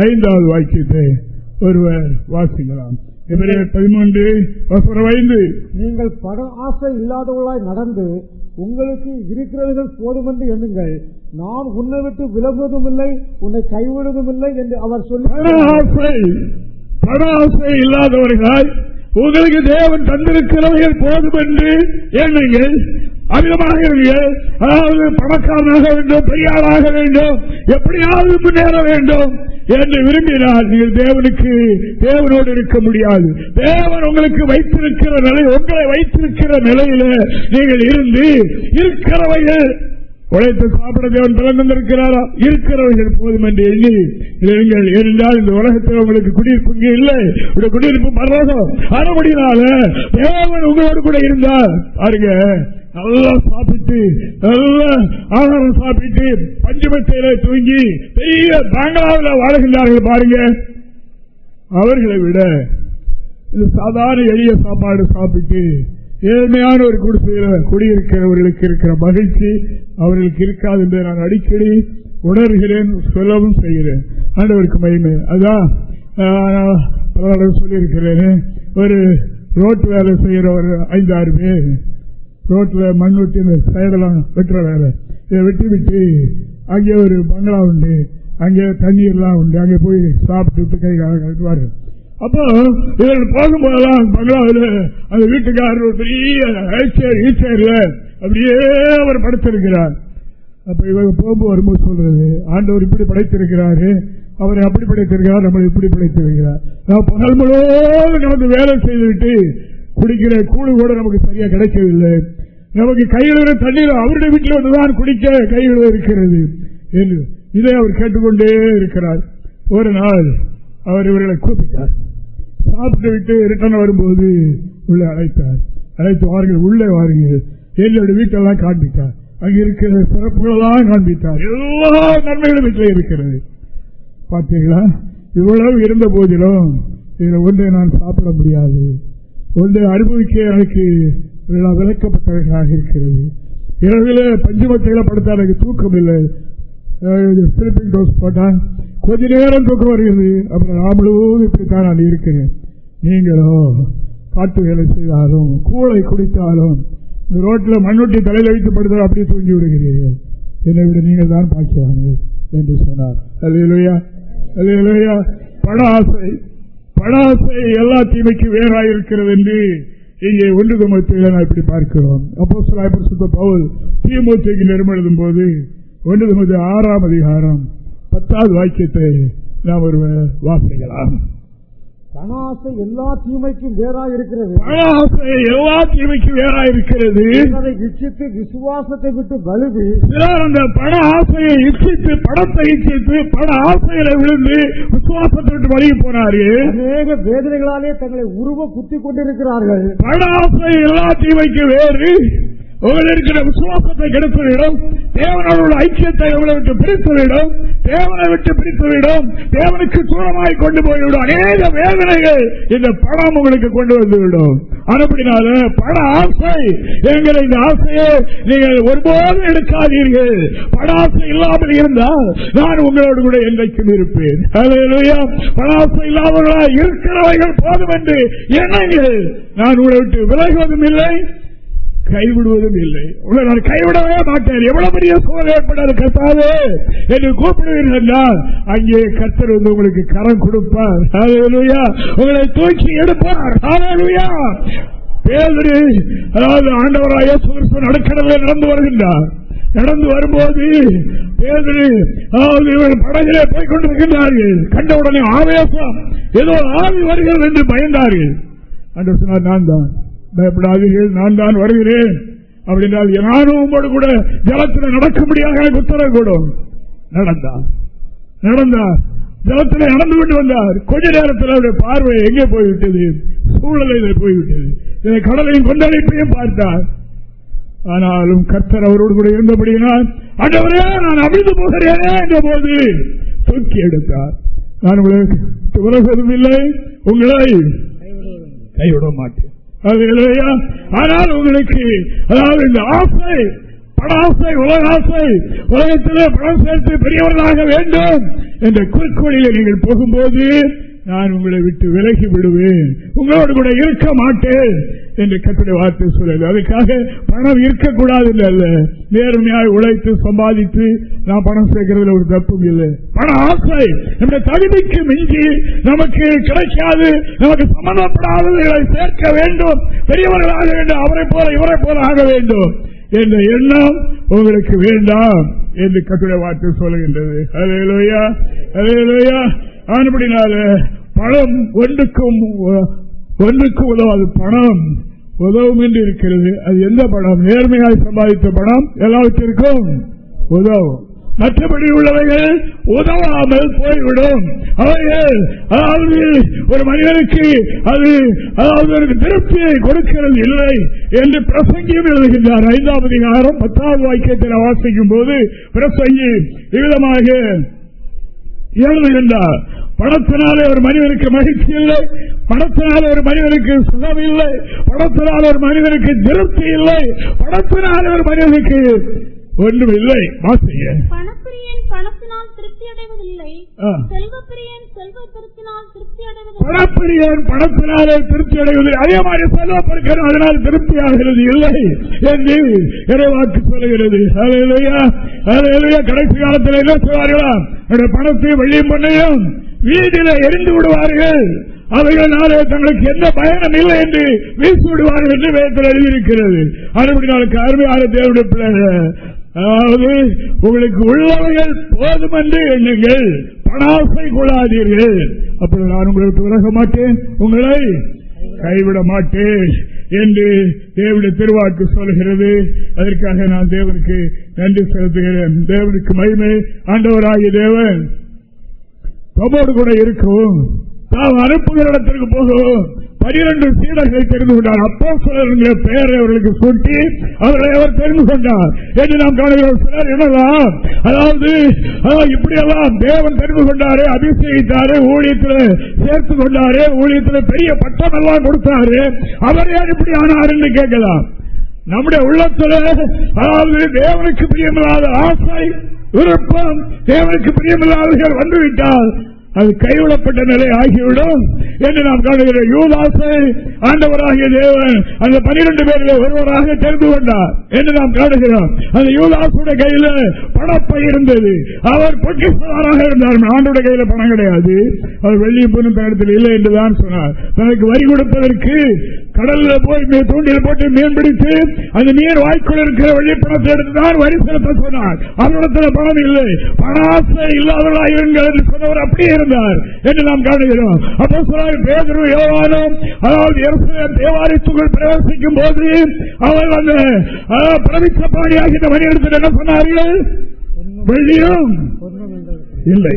Speaker 1: ஐந்தாவது வாக்கியத்தை ஒருவர் வாசிக்கலாம். பதிமூன்று ஐந்து.
Speaker 2: நீங்கள் பட ஆசை இல்லாதவர்களாய் நடந்து உங்களுக்கு இருக்கிறவர்கள் போதுமென்று எண்ணுங்கள். நான் உன்னை விட்டு விலகுவதும் இல்லை உன்னை கைவிடுவதும் இல்லை என்று அவர்
Speaker 1: சொன்னார் பட ஆசை இல்லாதவர்களாய் உங்களுக்கு தேவன் தந்திருக்கிறவர்கள் போதும் என்று எண்ணுங்கள் அமிதமாக அதாவது பணக்காரனாக வேண்டும் பெரியாராக வேண்டும் எப்படியாவது முன்னேற வேண்டும் என்று விரும்பினால் நீங்கள் தேவனுக்கு தேவனோடு இருக்க முடியாது. தேவன் உங்களுக்கு வைத்திருக்கிற நிலை உங்களை வைத்திருக்கிற நிலையில நீங்கள் இருந்து இருக்கிறவைகள் உழைத்து சாப்பிட தேவன் பலன் தந்திருக்கிறாரா? இருக்கிறவர்கள் போதும் என்று எண்ணி நீங்கள் ஏனென்றால் இந்த உலகத்தில் உங்களுக்கு குடியிருப்பு இங்கே இல்லை. குடியிருப்பு பரவாயில்ல அறுபடினால தேவன் உங்களோடு கூட இருந்தால் பாருங்க. நல்லா சாப்பிட்டு நல்ல ஆகாரம் சாப்பிட்டு பஞ்சமத்தையில தூங்கி பெரிய பங்களாவில் வாழ்கின்றார்கள் பாருங்க. அவர்களை விட இது சாதாரண எளிய சாப்பாடு சாப்பிட்டு ஏழ்மையான ஒரு குடிசையில் குடியிருக்கிறவர்களுக்கு இருக்கிற மகிழ்ச்சி அவர்களுக்கு இருக்காது என்று நான் அடிக்கடி உணர்கிறேன் சொல்லவும் செய்கிறேன். ஆண்டவருக்கு மகிமை. அதான் சொல்லியிருக்கிறேன். ஒரு ரோட்டு வேலை செய்கிற ஒரு ஐந்தாறு பேர் ரோட்டில் மண் வெட்டி சைடெல்லாம் வெட்டுற வேலை. இதை வெட்டி விட்டு அங்கே ஒரு பங்களா உண்டு அங்கே தண்ணீர்லாம் உண்டு அங்கே போய் சாப்பிட்டு கை கட்டுவார்கள் அப்போ இவர்கள் போகும்போதெல்லாம் பங்களாவில் அந்த வீட்டுக்காரர் ஒரு பெரிய ஈச்சேர்ல அப்படியே அவர் படைத்திருக்கிறார். அப்ப இவங்க போகும்போது வரும்போது சொல்றது ஆண்டவர் இப்படி படைத்திருக்கிறாரு அவரை அப்படி படைத்திருக்கிறார் நம்மளை இப்படி படைத்திருக்கிறார். நான் பகல் முழுவதும் நமக்கு வேலை செய்துவிட்டு குடிக்கிற கூழு கூட நமக்கு சரியா கிடைக்கவில்லை. நமக்கு கையில் தண்ணீர் அவருடைய வீட்டில் வந்துதான் குடிக்க கையில் இருக்கிறது என்று இதை அவர் கேட்டுக்கொண்டே இருக்கிறார். ஒரு நாள் அவர் இவர்களை கூப்பிட்டார். சாப்பிட்டு விட்டு ரிட்டர்ன் வரும்போது உள்ளே அழைத்தார். அழைத்து வாருங்கள் உள்ளே வாருங்கள். என்னுடைய வீட்டெல்லாம் காண்பித்தார். அங்கே இருக்கிற சிறப்புகளெல்லாம் காண்பித்தார். எல்லா நன்மைகளும் வீட்டில் இருக்கிறது. பார்த்தீங்களா இவ்வளவு இருந்த போதிலும் இதில் ஒன்றை நான் சாப்பிட முடியாது. ஒன்றை அனுபவிக்க எனக்கு விளக்கப்பட்டவர்களாக இருக்கிறது. இரவில் பஞ்சுமத்தைகளை படுத்தா எனக்கு தூக்கம் இல்லை. ஸ்லீப்பிங் டோஸ் கொஞ்ச நேரம் தூக்கம் வருகிறது. அப்புறம் நான் முழுவதும் இப்படித்தான் நான் இருக்கிறேன். நீங்களோ காட்டு வேலை செய்தாலும் கூளை குடித்தாலும் இந்த ரோட்டில் மண்ணுட்டி தலையில் வைத்து படுத்தால் அப்படியே தூங்கி விடுகிறீர்கள். என்னை விட நீங்கள் தான் பாக்கியவார்கள் என்று சொன்னார். அல்லையா அல்லையா பட ஆசை பட ஆசை எல்லா தீமைக்கு வேறாயிருக்கிறது என்று இங்கே ஒன்று தமத்தில் நான் இப்படி பார்க்கிறோம். அப்போ சுத்த பவுல் தீமூத்திக்கு நிறம் எழுதும் போது ஒன்று தமது ஆறாம் அதிகாரம் பத்தாவது வாக்கியத்தை நாம் ஒருவர் வாசிக்கலாம்
Speaker 2: பணாசை எல்லா தீமைக்கும் வேறா இருக்கிறது
Speaker 1: எல்லா தீமைக்கும் வேறா இருக்கிறது
Speaker 2: அதை இச்சித்து விசுவாசத்தை விட்டு வலுவி
Speaker 1: சிலர் அந்த பண ஆசையை இச்சித்து படத்தை இச்சித்து பண ஆசையில விழுந்து விசுவாசத்தை விட்டு வழி போனார்கள்
Speaker 2: அநேக வேதனைகளாலே தங்களை உருவ குத்திக் கொண்டிருக்கிறார்கள்.
Speaker 1: பண ஆசை எல்லா தீமைக்கும் வேறு. உங்கள் இருக்கிற விசுவாசத்தை கெடுத்துவிடும். தேவனோட ஐக்கியத்தை உங்களை விட்டு பிரித்துவிடும். தேவனை விட்டு பிரித்துவிடும். தேவனுக்கு தூரமாய் கொண்டு போய்விடும். அநேக வேதனைகள் இந்த பணம் உங்களுக்கு கொண்டு வந்துவிடும். அப்படினால பட ஆசை. எங்களை இந்த ஆசையை நீங்கள் ஒருபோதும் எடுக்காதீர்கள். பண ஆசை இல்லாமல் இருந்தால் நான் உங்களோடு கூட என்றைக்கும் இருப்பேன். பண ஆசை இல்லாதவர்களா இருக்கிறவைகள் போதும் என்று எண்ணங்கள். நான் உங்களை விட்டு விலகுவதும் இல்லை. கைவிடுவதும் இல்லை. உங்களை நான் கைவிடவே மாட்டேன். எவ்வளவு பெரிய சூழல் ஏற்படாது கத்தாது என்று கூப்பிடுவீர்கள் என்றால் அங்கே கத்தர் வந்து உங்களுக்கு கரம் கொடுப்பார். உங்களை தூக்கி எடுப்பார். பேதரு அதாவது ஆண்டவராய சுகர்சன் நடுக்கடலில் நடந்து வருகின்றார். நடந்து வரும்போது பேதரு அதாவது இவர்கள் படகிலே போய் கொண்டிருக்கின்றார்கள். கண்டவுடனே ஆவேசம். ஏதோ ஆவி வருகிறது என்று பயந்தார்கள். அன்று சொன்னார் நான் தான். பயப்படாதீர்கள் நான் தான் வருகிறேன். அப்படின்றால் நானும் உங்களோடு கூட ஜலத்தில் நடக்க முடியாத உத்தரவு நடந்தார். நடந்தார். ஜலத்தில் நடந்து கொண்டு வந்தார். கொஞ்ச நேரத்தில் அவருடைய பார்வை எங்கே போய்விட்டது? சூழலில் போய்விட்டது. இதை கடலையும் கொந்தளிப்பையும் பார்த்தார். ஆனாலும் கர்த்தர் அவரோடு கூட இருந்தபடியினால் அண்டவரே நான் அமிழ்ந்து போகிறேனே என்ற போது தூக்கி எடுத்தார். நான் உங்களுக்கு விலகுவதும் இல்லை. உங்களை கைவிட மாட்டேன். ஆனால் உங்களுக்கு அதாவது இந்த ஆசை படாசை உலகாசை உலகத்திலே பணம் சேர்த்து பெரியவர்களாக வேண்டும் என்ற குறிக்கோளில் நீங்கள் போகும்போது நான் உங்களை விட்டு விலகி விடுவேன். உங்களோடு கூட இருக்க மாட்டேன் என்று கட்டுரை வார்த்தை சொல்லுது. அதுக்காக பணம் இருக்கக்கூடாது அல்ல நேர்மையாக உழைத்து சம்பாதித்து நான் பணம் சேர்க்கிறதுல ஒரு தப்பும் இல்லை. பண ஆசை நம்முடைய தகுதிக்கு மிஞ்சி நமக்கு கிடைக்காது நமக்கு சம்பந்தப்படாதவர்களை சேர்க்க வேண்டும். பெரியவர்களாக வேண்டும் அவரை போல இவரை போல ஆக வேண்டும் என்ற எண்ணம் உங்களுக்கு வேண்டாம் என்று கட்டுரை வார்த்தை சொல்லுகின்றது. அலையலோயா அலையலோயா ஆனபடினால பணம் ஒன்றுக்கும் ஒன்றுக்கும் உதவாது. பணம் உதவும் என்று இருக்கிறது. அது எந்த பணம்? நேர்மையாய் சம்பாதித்த பணம் எல்லாவற்றிற்கும் உதவும். மற்றபடி உள்ளவைகள் உதவாமல் போய்விடும். அவைகள் அதாவது ஒரு மனிதனுக்கு அது அதாவது ஒரு திருப்தியை கொடுக்கிறது இல்லை என்று பிரசங்கியும் எழுதுகின்றார். ஐந்தாவது அதிகாரம் பத்தாவது வாக்கியத்தில் வாசிக்கும் போது பிரசங்கி விதமாக எழுதுகின்றார் பணத்தினாலே ஒரு மனிதனுக்கு மகிழ்ச்சி இல்லை பணத்தினாலே ஒரு மனிதனுக்கு சுகம் இல்லை பணத்தினால ஒரு மனிதனுக்கு திருப்தி இல்லை பணத்தினாலே ஒரு மனிதனுக்கு ஒன்றும் இல்லை. மாசிய
Speaker 3: பணப்பிரியன் பணத்தினால் அடைவதில்லை செல்வப்பிரியன் செல்வத்தினால் திருப்தி அடைவதில்லை
Speaker 1: பணப்பிரியன் பணத்தினாலே திருப்தி அடைவதில்லை அதே மாதிரி செல்வப்பெருக்கன் அதனால் திருப்தி ஆகிறது இல்லை என்று இறைவாக்கு சொல்லுகிறது. கடைசி காலத்தில் என்ன சொல்வார்களா? பணத்தை வெள்ளியும் பண்ணையும் வீதியில எரிந்து விடுவார்கள். அவைகளினாலே தங்களுக்கு எந்த பயணம் இல்லை என்று வீசி விடுவார்கள் என்று வேதத்தில் எழுதியிருக்கிறது. அதுபடினாலுக்கு அருமையான தேவடைய பிள்ளைகள் அதாவது உங்களுக்கு உள்ளவர்கள் போதும் என்று எண்ணுங்கள். பணாசை கொள்ளாதீர்கள். அப்படி நான் உங்களுக்கு விலக மாட்டேன். உங்களை கைவிட மாட்டேன் என்று தேவனுடைய திருவாக்கு சொல்கிறது அதற்காக நான் தேவனுக்கு நன்றி செலுத்துகிறேன். தேவனுக்கு மகிமை. ஆண்டவராகிய தேவன் தமோடு கூட இருக்கும் தாம் அனுப்புகிற இடத்திற்கு போகும் பனிரெண்டு சீடர்களை தெரிந்து கொண்டார். அப்போ சிலருங்கிற பெயரை அவர்களுக்கு சுட்டி அவர்களை அவர் தெரிந்து கொண்டார். என்று நாம் காணுகிறோம். சிலர் என்னதான்? அதாவது இப்படியெல்லாம் தேவன் தெரிந்து கொண்டாரு அபிஷேகித்தாரு ஊழியத்தில் சேர்த்து கொண்டாரு ஊழியத்தில் பெரிய பட்டம் எல்லாம் கொடுத்தாரு அவர் யார் இப்படி ஆனார் என்று கேட்கலாம். நம்முடைய உள்ளத்தில் அதாவது தேவனுக்கு பிரியமில்லாத ஆசை விருப்பம் தேவனுக்கு பிரியமில்லாதவர்கள் வந்துவிட்டால் அது கைவிடப்பட்ட நிலை ஆகிவிடும் என்று நாம் காணுகிறோம் யூதாசை ஆண்டவராகிய தேவன் அந்த பனிரெண்டு பேரில் ஒருவராக தெரிந்து கொண்டார் என்று நாம் காணுகிறோம். அந்த யூதாசுடைய கையில பணப்பை இருந்தது. அவர் பொக்கிசராக இருந்தார். ஆண்டோட கையில பணம் கிடையாது. அவர் வெள்ளியும் பொண்ணும் தனத்தில் இல்லை என்றுதான் சொன்னார். தனக்கு வரி கொடுப்பதற்கு கடல்ல போய் தூண்டில் போட்டு மீன் பிடித்து அந்த நீர் வாய்க்குள் இருக்கிற வெள்ளி பணத்தை எடுத்துதான் வரி செலுத்த சொன்னார். அவரிடத்தில் பணம் இல்லை. பணாசை இல்லாதவர்களாக இருங்கள் என்று சொன்னவர் அப்படியே இருந்தார் என்று நாம் காணுகிறோம். அப்போ சொன்னார் பேதரு யோவானும் அதாவது தேவாலயத்துக்குள் பிரவேசிக்கும் போது அவர் அந்த பிரவிச்ச வழி மணியிடத்தில் என்ன சொன்னார்கள்? வெள்ளியும் இல்லை.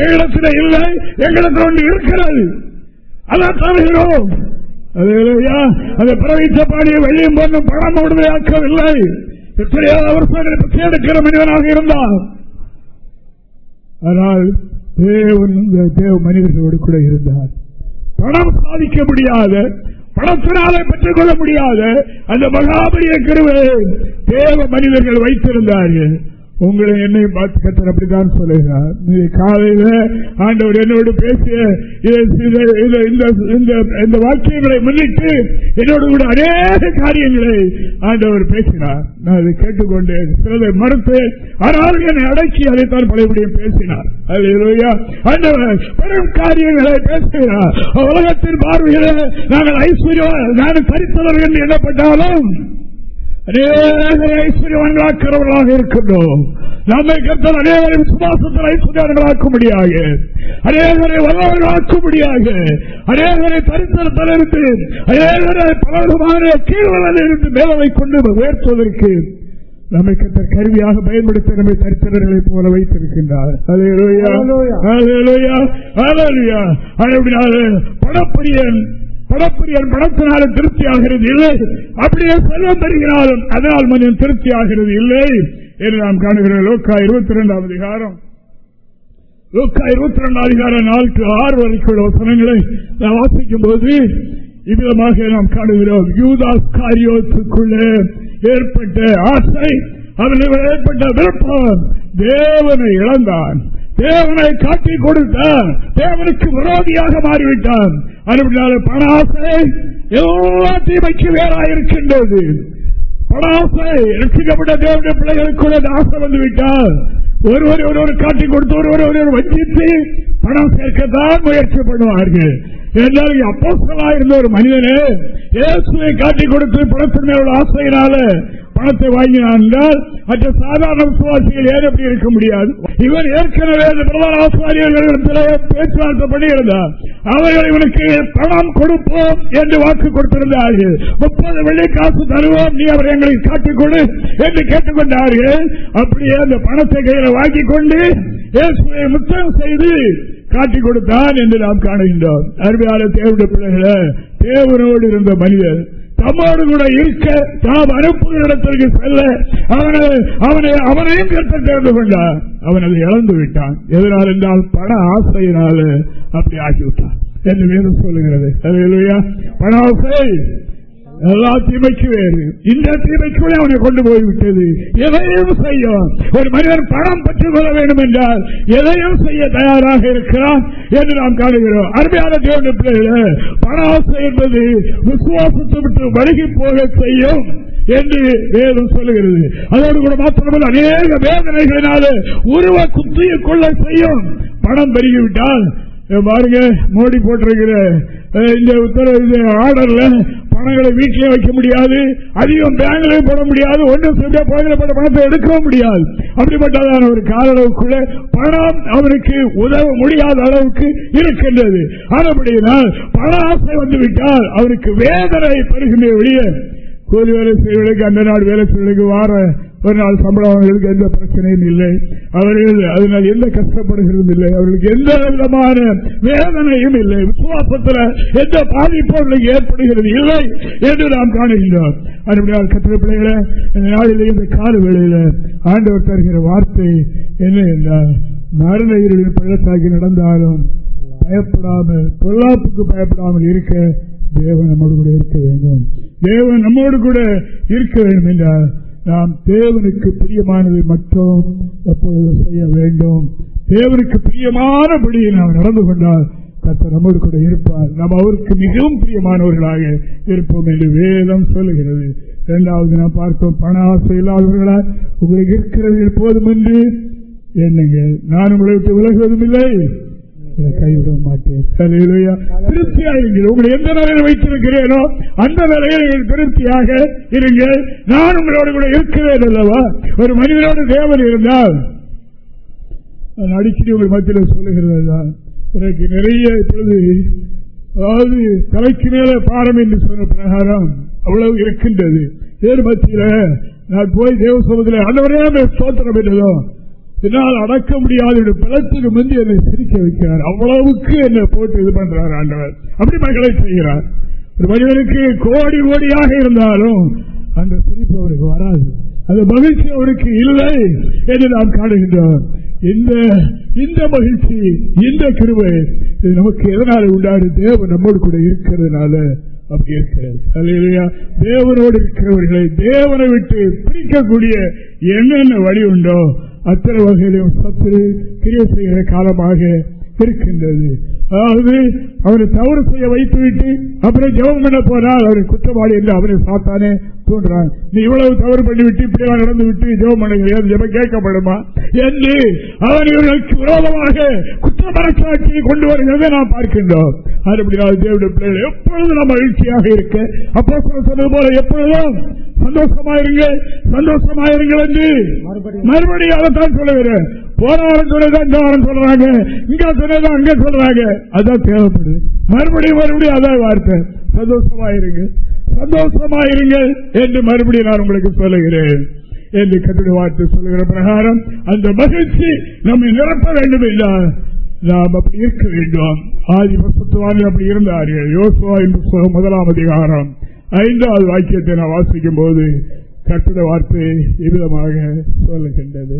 Speaker 1: எங்களிடத்தில் இல்லை. எங்களிடத்தில் ஒன்று இருக்கிறது. அதான் தருகிறோம் அந்த பிரவிச்ச பாணியை வெள்ளியும் பொண்ணும் பணம் விடுதலையாக்கவில்லை எத்தனையோ வருஷங்களுக்கு எடுக்கிற மனிதனாக இருந்தார். ஆனால் தேவன் தேவ மனிதர்களோடு கூட இருந்தார். பணம் சாதிக்க முடியாத பணத்தினாலே பெற்றுக் கொள்ள முடியாத அந்த மகாபரிய கருவை தேவ மனிதர்கள் வைத்திருந்தார்கள். உங்களை என்னையும் பார்த்து கத்தர் அப்படித்தான் சொல்லுகிறார். காலையில ஆண்டவர் என்னோடு பேசிய இந்த வாக்கியங்களை முன்னிட்டு என்னோடு கூட அநேக காரியங்களை ஆண்டவர் பேசினார். நான் அதை கேட்டுக்கொண்டேன். சிலதை மறுத்து ஆனால் என்னை அடக்கி அதைத்தான் பழையபடியும் பேசினார். ஆண்டவர் பெரும் காரியங்களை பேசுகிறார் உலகத்தின் பார்வையில் நாங்கள் ஐஸ்வர்யம் நான் சரித்தவர்கள் எண்ணப்பட்டாலும் ஐஸ்வர்யவான்களாக்கிறவர்களாக இருக்கின்றோம். நம்மை கருத்தல் அநேகரை விசுவாசத்தில் ஐஸ்வர்யவான்களாக்கும்படியாக அநேகரை வல்லவர்களாக்கும்படியாக அநேகரை தரித்திரத்தில் இருந்து அநேகரை பலவிதமான கீழ்வலில் இருந்து மேலவை கொண்டு உயர்த்துவதற்கு நம்மை கத்த கருவியாக பயன்படுத்த நம்மை தரித்திரர்களை போல வைத்திருக்கின்றார். பணப்பரியன் படப்பிரியன் படத்தினாலும் திருப்தி ஆகிறது இல்லை. அப்படியே செல்வம் பெறுகிறாலும் அதனால் மனிதன் திருப்தி ஆகிறது இல்லை என்று நாம் காணுகிறோம். லோக்கா இருபத்தி இரண்டாம் அதிகாரம். லோக்கா இருபத்தி இரண்டாம் அதிகாரம் நாளுக்கு ஆறு வரைக்குள்ள வசனங்களை நாம் வாசிக்கும் போது இவ்விதமாக நாம் காணுகிறோம். யூதாஸ் காரியோத்துக்குள்ளே ஏற்பட்ட ஆசை அவர்கள் ஏற்பட்ட விருப்பம். தேவனை இழந்தான். தேவனை காட்டி கொடுத்தான். தேவனுக்கு விரோதியாக மாறிவிட்டான். அதுபடினால பணாசை எல்லா தீமைக்கு வேறாயிருக்கின்றது. பணாசை ரசிக்கப்பட்ட தேவனுடைய பிள்ளைகளுக்குள்ள ஆசை வந்து விட்டால் ஒருவர் ஒருவர் காட்டி கொடுத்து ஒருவர் ஒருவர் வஞ்சித்து பணம் சேர்க்கத்தான் முயற்சி பண்ணுவார்கள் என்றால் அப்போசலா இருந்த ஒரு மனிதனே இயேசுவை காட்டி கொடுத்து பணத்தின் மேல ஆசையினால பணத்தை வாங்கினார் என்றால் மற்ற சாதாரண விசுவாசிகள் ஏன் எப்படி இருக்க முடியாது? இவர் ஏற்கனவே பிரதான ஆசாரியர்களிடத்தில் பேச்சுவார்த்தை பண்ணியிருந்தார் அவர்கள் இவனுக்கு பணம் கொடுப்போம் என்று வாக்கு கொடுத்திருந்தார்கள். முப்பது வெள்ளி காசு தருவோம் நீ அவர் எங்களுக்கு காட்டிக் கொடு என்று கேட்டுக்கொண்டார்கள் அப்படியே அந்த பணத்தை கையில வாங்கி கொண்டு முத்தம் செய்து காட்டிக் கொடுத்தான் என்று நாம் காணுகின்றோம். அருமையான தேவடைய பிள்ளைகளை தேவனோடு இருந்த மனிதன் தம்மோடு கூட இருக்க தாம் அனுப்புகிற இடத்திற்கு செல்ல அவனை அவனையும் கருத்தை தேர்ந்து கொண்டான். அவன் அதை இழந்து விட்டான். எதனால் என்றால் பண ஆசையினால அப்படி ஆகிவிட்டான். என்று வேதம் சொல்லுகிறது. பண ஆசை. எல்லா தீமைக்கு வேறு இந்த தீமைக்குள்ளே அவனை கொண்டு போய்விட்டது எதையும் செய்யும் ஒரு மனிதன் பணம் பெற்றுக் கொள்ள வேண்டும் என்றால் எதையும் செய்ய தயாராக இருக்கிறான் என்று நாம் காணுகிறோம் அருமையான தேவன பிள்ளைகள பண என்பது விசுவாசத்தை விட்டு வழுகி போக செய்யும் என்று வேதம் சொல்லுகிறது அதோடு கூட மாத்திரமல்ல அநேக வேதனைகளினாலே உருவ குத்திய கொள்ள செய்யும் பணம் பெருகிவிட்டால் பாருங்க மோடி போட்டிருக்கிற இந்த உத்தரவு ஆர்டர்ல பணங்களை வீட்டிலே வைக்க முடியாது அதிகம் பேங்க்ல போட முடியாது ஒன்றும் போகிற பணத்தை எடுக்கவும் முடியாது. அப்படிப்பட்டதான ஒரு கால அளவுக்குள்ள பணம் அவருக்கு உதவ முடியாத அளவுக்கு இருக்கின்றது. அதுபடியினால் பண ஆசை வந்துவிட்டால் அவருக்கு வேதனை பெறுகின்ற வெளியே கூலி வேலை செய்வதற்கு அந்த நாள் வேலை செய்வதற்கு வார ஒரு நாள் சம்பளம் அவர்களுக்கு எந்த பிரச்சனையும் இல்லை. அவர்கள் அதனால் எந்த கஷ்டப்படுகிறதும் இல்லை. அவர்களுக்கு எந்த விதமான வேதனையும் இல்லை. விசுவாசத்தில் எந்த பாதிப்பு அவர்களுக்கு ஏற்படுகிறது இல்லை என்று நாம் காணுகின்றோம். அதுபடியால் கத்திர பிள்ளைகளை இந்த நாளிலே இந்த கால வேளையில் ஆண்டவர் தருகிற வார்த்தை என்ன என்றால் மரண இருளின் பள்ளத்தாக்கி நடந்தாலும் பயப்படாமல் பொல்லாப்புக்கு பயப்படாமல் இருக்க தேவன் நம்மளுடைய இருக்க வேண்டும். தேவன் நம்மோடு கூட இருக்க வேண்டும் என்றால் நாம் தேவனுக்கு பிரியமானதை மட்டும் எப்பொழுது செய்ய வேண்டும். தேவனுக்கு பிரியமானபடி நாம் நடந்து கொண்டால் கத்த நம்மோடு கூட இருப்பார். நாம் அவருக்கு மிகவும் பிரியமானவர்களாக இருப்போம் என்று வேதம் சொல்லுகிறது. இரண்டாவது நாம் பார்த்தோம் பண ஆசை இல்லாதவர்களா உங்களுக்கு இருக்கிறது போதும் என்று என்னங்க நான் உங்களை விட்டு விலகுவதும் இல்லை. கைவிட மாட்டேன். திருப்தியாக உங்களை எந்த நிலையில் வைத்திருக்கிறேனோ அந்த நிலையில் திருப்தியாக இருங்கள். நான் உங்களோட கூட இருக்கிறேன் அல்லவா? ஒரு மனிதனோட தேவன் இருந்தால் நான் அடிக்கடி உங்கள் மத்தியில் சொல்லுகிறது தான் எனக்கு நிறைய இப்பொழுது அதாவது தலைக்கு மேல பாரம் என்று சொன்ன பிரகாரம் அவ்வளவு இருக்கின்றது. வேறு மத்தியில நான் போய் தேவ சமூகத்தில் அந்தவரே சோத்திரம் என்றதோ என்னால் அடக்க முடியாத பலத்துக்கு முந்தி என்னை சிரிக்க வைக்கிறார். அவ்வளவுக்கு என்னை போட்டு இது பண்றார் ஆண்டவர். அப்படி மக்களை செய்கிறார். ஒரு மனிதனுக்கு கோடி கோடியாக இருந்தாலும் அந்த சிரிப்பு அவருக்கு வராது. அந்த மகிழ்ச்சி அவருக்கு இல்லை என்று நாம் காணுகின்றோம். இந்த இந்த மகிழ்ச்சி இந்த கிருவை நமக்கு எதனால உண்டாரு தேவன் நம்மோடு கூட இருக்கிறதுனால அப்படி இருக்கிறது. இல்லையா தேவனோடு இருக்கிறவர்களை தேவனை விட்டு பிரிக்கக்கூடிய என்னென்ன வழி உண்டோ அத்தனை வகையிலும் சத்துரு கிரியை செய்கிற காலமாக இருக்கின்றது. அதாவது அவரை தவறு செய்ய வைத்துவிட்டு அப்புறம் ஜெபம் பண்ண போனால் அவரை குற்றவாளி என்று அவரை சாத்தானே தோன்றான். நீ இவ்வளவு தவறு பண்ணிவிட்டு இப்படியெல்லாம் நடந்து விட்டு ஜெபம் பண்ணுங்க கேட்கப்படுமா? என்று அவர் இவர்களுக்கு விரோதமாக குற்றமரசாட்சியை கொண்டு வருகிறதை நாம் பார்க்கின்றோம். அதுபடியால் தேவடைய பிள்ளைகள் எப்பொழுதும் நாம் மகிழ்ச்சியாக இருக்க அப்போ சொன்னது போல எப்பொழுதும் சந்தோஷமாயிருங்கள் சந்தோஷமாயிருங்கள் என்று மறுபடியும். அதைத்தான் சொல்லுகிறேன் போன வாரம் சொன்னதான் இந்த வாரம் சொல்றாங்க. இங்க சொன்னதான் அங்க சொல்றாங்க. அதான் தேவைப்படுது. மறுபடியும் மறுபடியும் அதான் வார்த்தை. சந்தோஷமாயிருங்க சந்தோஷமாயிருங்கள் என்று மறுபடியும் நான் உங்களுக்கு சொல்லுகிறேன் என்று கட்டிட வார்த்தை சொல்லுகிற பிரகாரம் அந்த மகிழ்ச்சி நம்மை நிரப்ப வேண்டும் என்றால் நாம் அப்படி இருக்க வேண்டும். ஆதி பசுத்துவானில் அப்படி இருந்தார்கள். யோசுவா என்று முதலாம் அதிகாரம். ஐந்தாவது வாக்கியத்தை நான் வாசிக்கும் போது கட்டிட வார்த்தை இவ்விதமாக சொல்லுகின்றது.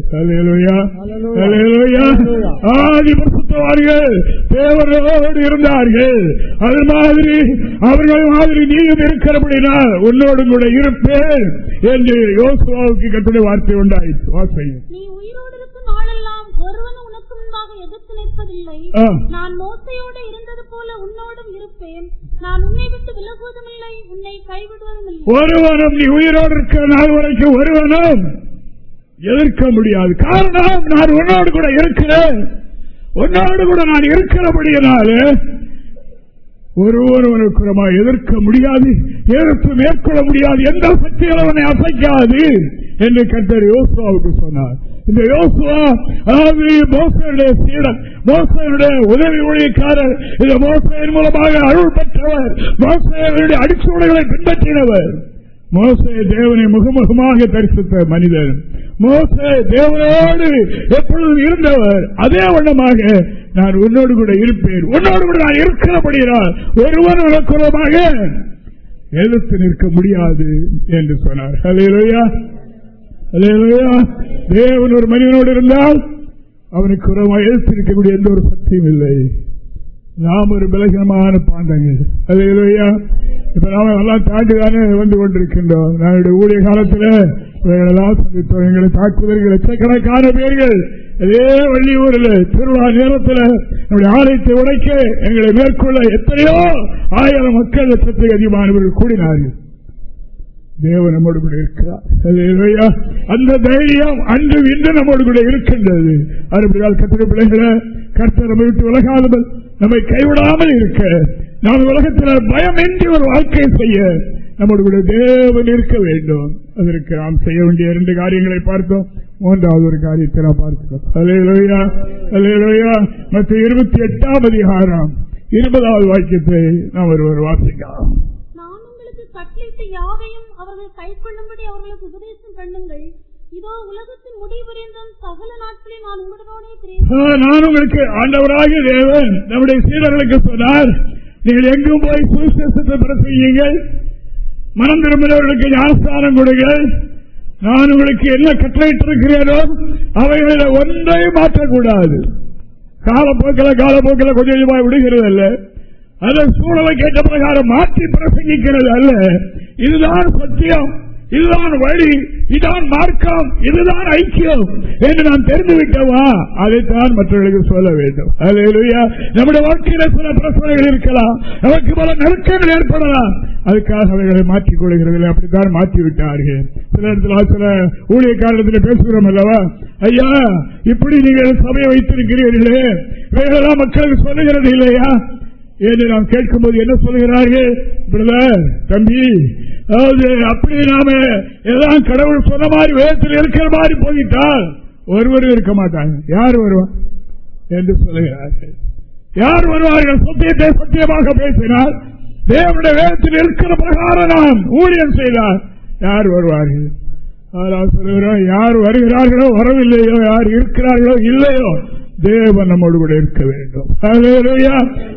Speaker 1: ஆதிபுத்தவார்கள் தேவர்களோடு இருந்தார்கள். அது மாதிரி அவர்கள் மாதிரி நீயும் இருக்கிறபடினால் உன்னோடு கூட இருப்பேன் என்று யோசுவாவுக்கு கட்டிட வார்த்தை உண்டாயிற்று. வாசையும்.
Speaker 3: நீ உயிரோடு இருக்கும் நாளெல்லாம் நிற்பதில்லை நான் மோசையோடு இருந்தது போல உன்னோடும் இருப்பேன். நான் உன்னை விட்டு விலகுவதும் இல்லை உன்னை கைவிடுவதும் இல்லை
Speaker 1: ஒருவனும் நீ உயிரோடு இருக்கிற நாள் வரைக்கும் ஒருவனும் எதிர்க்க முடியாது. காரணம் நான் உன்னோடு கூட இருக்கிறேன். உன்னோடு கூட நான் இருக்கிறபடியினால ஒருவருவனுக்குறமா எதிர்க்க முடியாது எதிர்த்து மேற்கொள்ள முடியாது. எந்த சக்திகள் அவனை அசைக்காது என்று கத்தர் யோசுவாவுக்கு சொன்னார். இந்த யோசுவா அதாவது மோசனுடைய சீடன் மோசனுடைய உதவி ஊழியக்காரர் இந்த மோசையின் மூலமாக அருள் பெற்றவர் மோசனுடைய அடிச்சுவடைகளை பின்பற்றினவர். மோசை தேவனை முகமுகமாக தரிசித்த மனிதர். மோசை தேவனோடு எப்பொழுதும் இருந்தவர். அதே வண்ணமாக நான் உன்னோடு கூட இருப்பேன். உன்னோடு கூட நான் இருக்கிறபடியால் ஒருவன் உனக்குறமாக எதிர்த்து நிற்க முடியாது என்று சொன்னார். ஹலேலுயா தேவன் ஒரு மனிதனோடு இருந்தால் அவனுக்கு உரமாக எழுத்திருக்கக்கூடிய எந்த ஒரு சக்தியும் இல்லை. நாம் ஒரு பலகீனமான பாண்டங்கள். ஹலேலுயா இப்ப நாம எல்லாம் தாண்டிதானே வந்து கொண்டிருக்கின்றோம். நம்முடைய ஊழிய காலத்தில் இவர்களெல்லாம் சந்தித்தோம். எங்களை தாக்குதல்கள் லட்சக்கணக்கான பேர்கள் அதே வள்ளியூரில் திருவிழா நேரத்தில் நம்முடைய ஆலயத்தை உடைக்க எங்களை மேற்கொள்ள எத்தனையோ ஆயிரம் மக்கள் லட்சத்துக்கு அதிகமானவர்கள் கூடினார்கள். தேவன் நம்மோடு கூட இருக்கிறார். அந்த தைரியம் அன்று இன்று நம்மோடு கூட இருக்கின்றது. அதுபடியால் கத்திர பிள்ளைகளை கர்த்தர் நம்மை விட்டு விலகாமல் நம்மை கைவிடாமல் இருக்க. நாம் உலகத்தில் பயமின்றி ஒரு வாழ்க்கை செய்ய நம்மோடு கூட தேவன் இருக்க வேண்டும். அதற்கு நாம் செய்ய வேண்டிய இரண்டு காரியங்களை பார்த்தோம். மூன்றாவது ஒரு காரியத்தை நாம் பார்க்கிறோம். மற்ற இருபத்தி எட்டாம் அதிகாரம். இருபதாவது வாக்கியத்தை நாம் ஒருவர் வாசிக்கலாம்.
Speaker 3: நான் யாவையும் அவர்கள் கைக்கொள்ளும்படி அவர்களுக்கு உபதேசம் பண்ணுங்கள். இதோ உலகத்தின் முடிவறிந்தும் சகல நாட்களில் நான் உங்களுடனே
Speaker 1: நான் உங்களுக்கு ஆண்டவராக தேவன் நம்முடைய சீடர்களுக்கு சொன்னார் நீங்கள் எங்கும் போய் சுவிசேஷத்தை பிரசங்கியுங்கள் மனம் திரும்பினவர்களுக்கு ஞானஸ்தானம் கொடுங்கள். நான் உங்களுக்கு என்ன கட்டளையிட்டிருக்கிறேனோ அவைகளில் ஒன்றையும் மாற்றக்கூடாது. காலப்போக்கில் காலப்போக்கில் கொஞ்சம் கொஞ்சமாக விடுகிறது இல்லை அதன் சூழலை கேட்ட பிரகாரம் மாற்றி பிரசங்கிக்கிறது அல்ல. இதுதான் சத்தியம் இதுதான் வழி இதுதான் மார்க்கம் இதுதான் ஐக்கியம் என்று நான் தெரிந்துவிட்டவா அதைத்தான் மற்றவர்களுக்கு சொல்ல வேண்டும். நம்முடைய வாழ்க்கையில சில பிரச்சனைகள் இருக்கலாம். நமக்கு பல நெருக்கங்கள் ஏற்படலாம். அதுக்காக அவர்களை மாற்றிக் கொள்கிறது அப்படித்தான் மாற்றி விட்டார்கள் சில இடத்துல சில ஊழியக்காரத்தில் பேசுகிறோம் அல்லவா? ஐயா இப்படி நீங்கள் சபையை வைத்திருக்கிறீர்களே. வேறெல்லாம் மக்களுக்கு சொல்லுகிறது இல்லையா? என்று நாம் கேட்கும்போது என்ன சொல்கிறார்கள்? பிரதர் தம்பி அதாவது அப்படி நாம எல்லாம் கடவுள் சொன்ன மாதிரி வேதத்தில் இருக்கிற மாதிரி போயிட்டால் ஒருவரும் இருக்க மாட்டாங்க. யார் வருவா என்று சொல்லுகிறார்கள் யார் வருவார்கள்? சத்தியத்தை சத்தியமாக பேசினால் தேவனுடைய வேதத்தில் இருக்கிற பிரகாரம் நாம் ஊழியம் செய்தார் யார் வருவார்கள்? அதனால் சொல்லுகிறோம் யார் வருகிறார்களோ வரவில்லையோ யார் இருக்கிறார்களோ இல்லையோ தேவன் நம்மோடு கூட இருக்க வேண்டும்.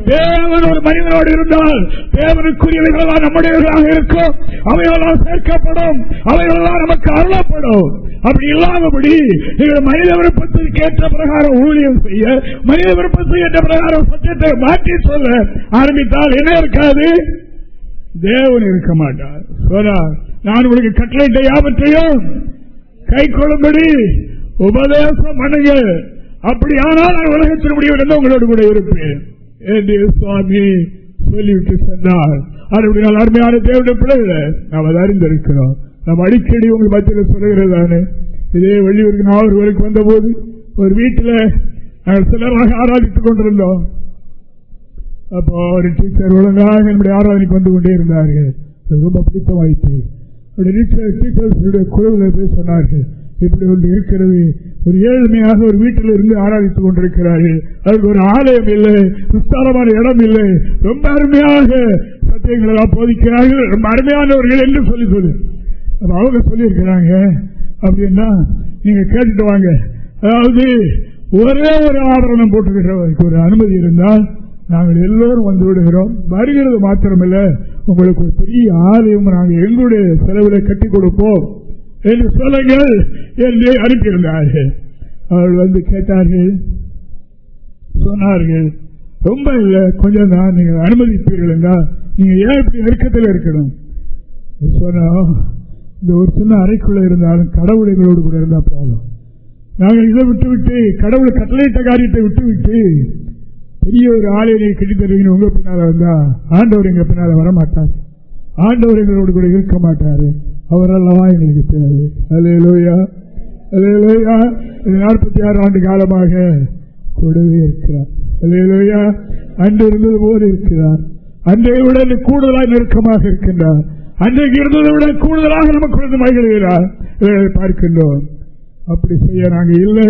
Speaker 1: தேவன் ஒரு மனிதனோடு இருந்தால் தேவனுக்குரியவைகளெல்லாம் நம்முடையவர்களாக இருக்கும். அவைகளெல்லாம் சேர்க்கப்படும். அவைகளெல்லாம் நமக்கு அருளப்படும். அப்படி இல்லாதபடி நீங்கள் மனித விருப்பத்திற்கு ஏற்ற பிரகாரம் ஊழியம் செய்ய மனித விருப்பத்துக்கு ஏற்ற பிரகாரம் சத்தியத்தை மாற்றி சொல்ல ஆரம்பித்தால் என்ன இருக்காது? தேவன் இருக்க மாட்டார். சொன்னார் நான் உங்களுக்கு கட்டளையிட்ட யாவற்றையும் கை கொள்ளும்படி உபதேசம் பண்ணுங்க அப்படியானால் நான் உலகத்தின் முடிவில் உங்களோடு கூட இருப்பேன். என்று சுவாமி? சொல்லிவிட்டு சென்றார் அப்படினால் அருமையான தேவனுடைய பிள்ளைகளை நாம் அதை அறிந்திருக்கிறோம். நாம் அடிக்கடி உங்கள் மத்தியில் சொல்லுகிறது தானே? இதே வெளியூருக்கு நாகூருக்கு வந்த போது ஒரு வீட்டில் நாங்கள் சிலராக ஆராதித்துக் கொண்டிருந்தோம். அப்போ ஒரு டீச்சர் ஒழுங்காக என்னுடைய ஆராதனைக்கு வந்து கொண்டே இருந்தார்கள். ரொம்ப பிடித்தமாயிற்று. டீச்சர்ஸுடைய குழுவில் போய் சொன்னார்கள். இப்படி ஒன்று இருக்கிறது. ஒரு ஏழ்மையாக ஒரு வீட்டில் இருந்து ஆராதித்துக் கொண்டிருக்கிறார்கள். அதுக்கு ஒரு ஆலயம் இல்லை விஸ்தாரமான இடம் இல்லை. ரொம்ப அருமையாக சத்தியங்களை போதிக்கிறார்கள். ரொம்ப அருமையானவர்கள் என்று சொல்லி சொல்லு. அவங்க சொல்லியிருக்கிறாங்க அப்படின்னா நீங்க கேட்டுட்டு வாங்க. அதாவது ஒரே ஒரு ஆபரணம் போட்டுக்கிறவருக்கு ஒரு அனுமதி இருந்தால் நாங்கள் எல்லோரும் வந்து விடுகிறோம். வருகிறது மாத்திரமில்லை. உங்களுக்கு ஒரு பெரிய ஆலயம் நாங்கள் எங்களுடைய செலவில் கட்டி கொடுப்போம். என்று சொல்லுங்கள் என்று அனுப்பியிருந்தார்கள். அவர்கள் வந்து கேட்டார்கள். சொன்னார்கள் ரொம்ப இல்லை கொஞ்சம் தான் நீங்கள் அனுமதிப்பீர்கள் என்றால் நீங்கள் ஏன் இப்படி நெருக்கத்தில் இருக்கணும் சொன்னோம் இந்த ஒரு சின்ன அறைக்குள்ள இருந்தாலும் கடவுள் எங்களோடு கூட இருந்தால் போதும். நாங்கள் இதை விட்டு விட்டு கடவுள் கட்டளையிட்ட காரியத்தை விட்டுவிட்டு பெரிய ஒரு ஆலயனை கட்டி தருவீங்க உங்க பின்னால வந்தா ஆண்டவர் எங்க பின்னால வரமாட்டார். ஆண்டவர் எங்களோடு கூட இருக்க மாட்டாரு. அவர் அல்லவா எங்களுக்கு தேவை. அலையலோயா அலையலோயா நாற்பத்தி ஆறு ஆண்டு காலமாக கூடவே இருக்கிறார். அலையலோயா அன்று இருந்தது போல இருக்கிறார். அன்றைய விட கூடுதலாக நெருக்கமாக இருக்கின்றார். அன்றைக்கு இருந்ததை விட கூடுதலாக நமக்கு வந்து மகிழ்கிறார் பார்க்கின்றோம். அப்படி செய்ய நாங்கள் இல்லை.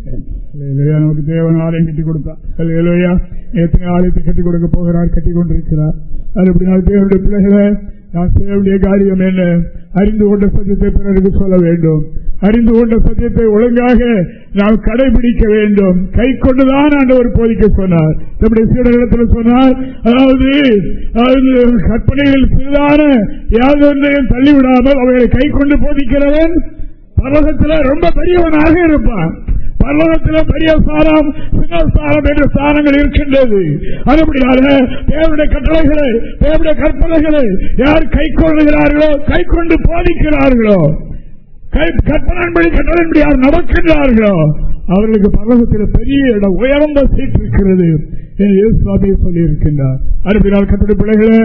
Speaker 1: நமக்கு தேவன் ஆலயம் கட்டி கொடுத்தார் இல்லையா எத்தனை ஆலயத்தை கட்டி கொடுக்க போகிறார் கட்டி கொண்டிருக்கிறார். அது அப்படினால் தேவனுடைய பிள்ளைகளை நான் செய்ய வேண்டிய காரியம் என்ன? அறிந்து கொண்ட சத்தியத்தை பிறருக்கு சொல்ல வேண்டும். அறிந்து கொண்ட சத்தியத்தை ஒழுங்காக நாம் கடைபிடிக்க வேண்டும். கை கொண்டுதான் ஆண்டவர் போதிக்க சொன்னார். நம்முடைய சீடர்களிடத்தில் சொன்னார் அதாவது கற்பனைகள் சிறிதான யாதொன்றையும் தள்ளிவிடாமல் அவர்களை கை கொண்டு போதிக்கிறவன் பரலகத்தில் ரொம்ப பெரியவனாக இருப்பான். பல்லவத்தில் பெரிய ஸ்தானம் சின்ன சாரம் என்ற ஸ்தானங்கள் இருக்கின்றது. அதுபடியாக தேவனுடைய கட்டளைகளை தேவனுடைய கற்பனைகளை யார் கை கொள்ளுகிறார்களோ கை கொண்டு போதிக்கிறார்களோ கற்பனன்படி கட்டளைப்படி யார் நடக்கின்றார்களோ அவர்களுக்கு பல்லவத்தில் பெரிய இடம் உயர்ந்த சீட் இருக்கிறது. சொல்லி இருக்கின்றார் அனுப்பினால் கத்திர பிள்ளைகளே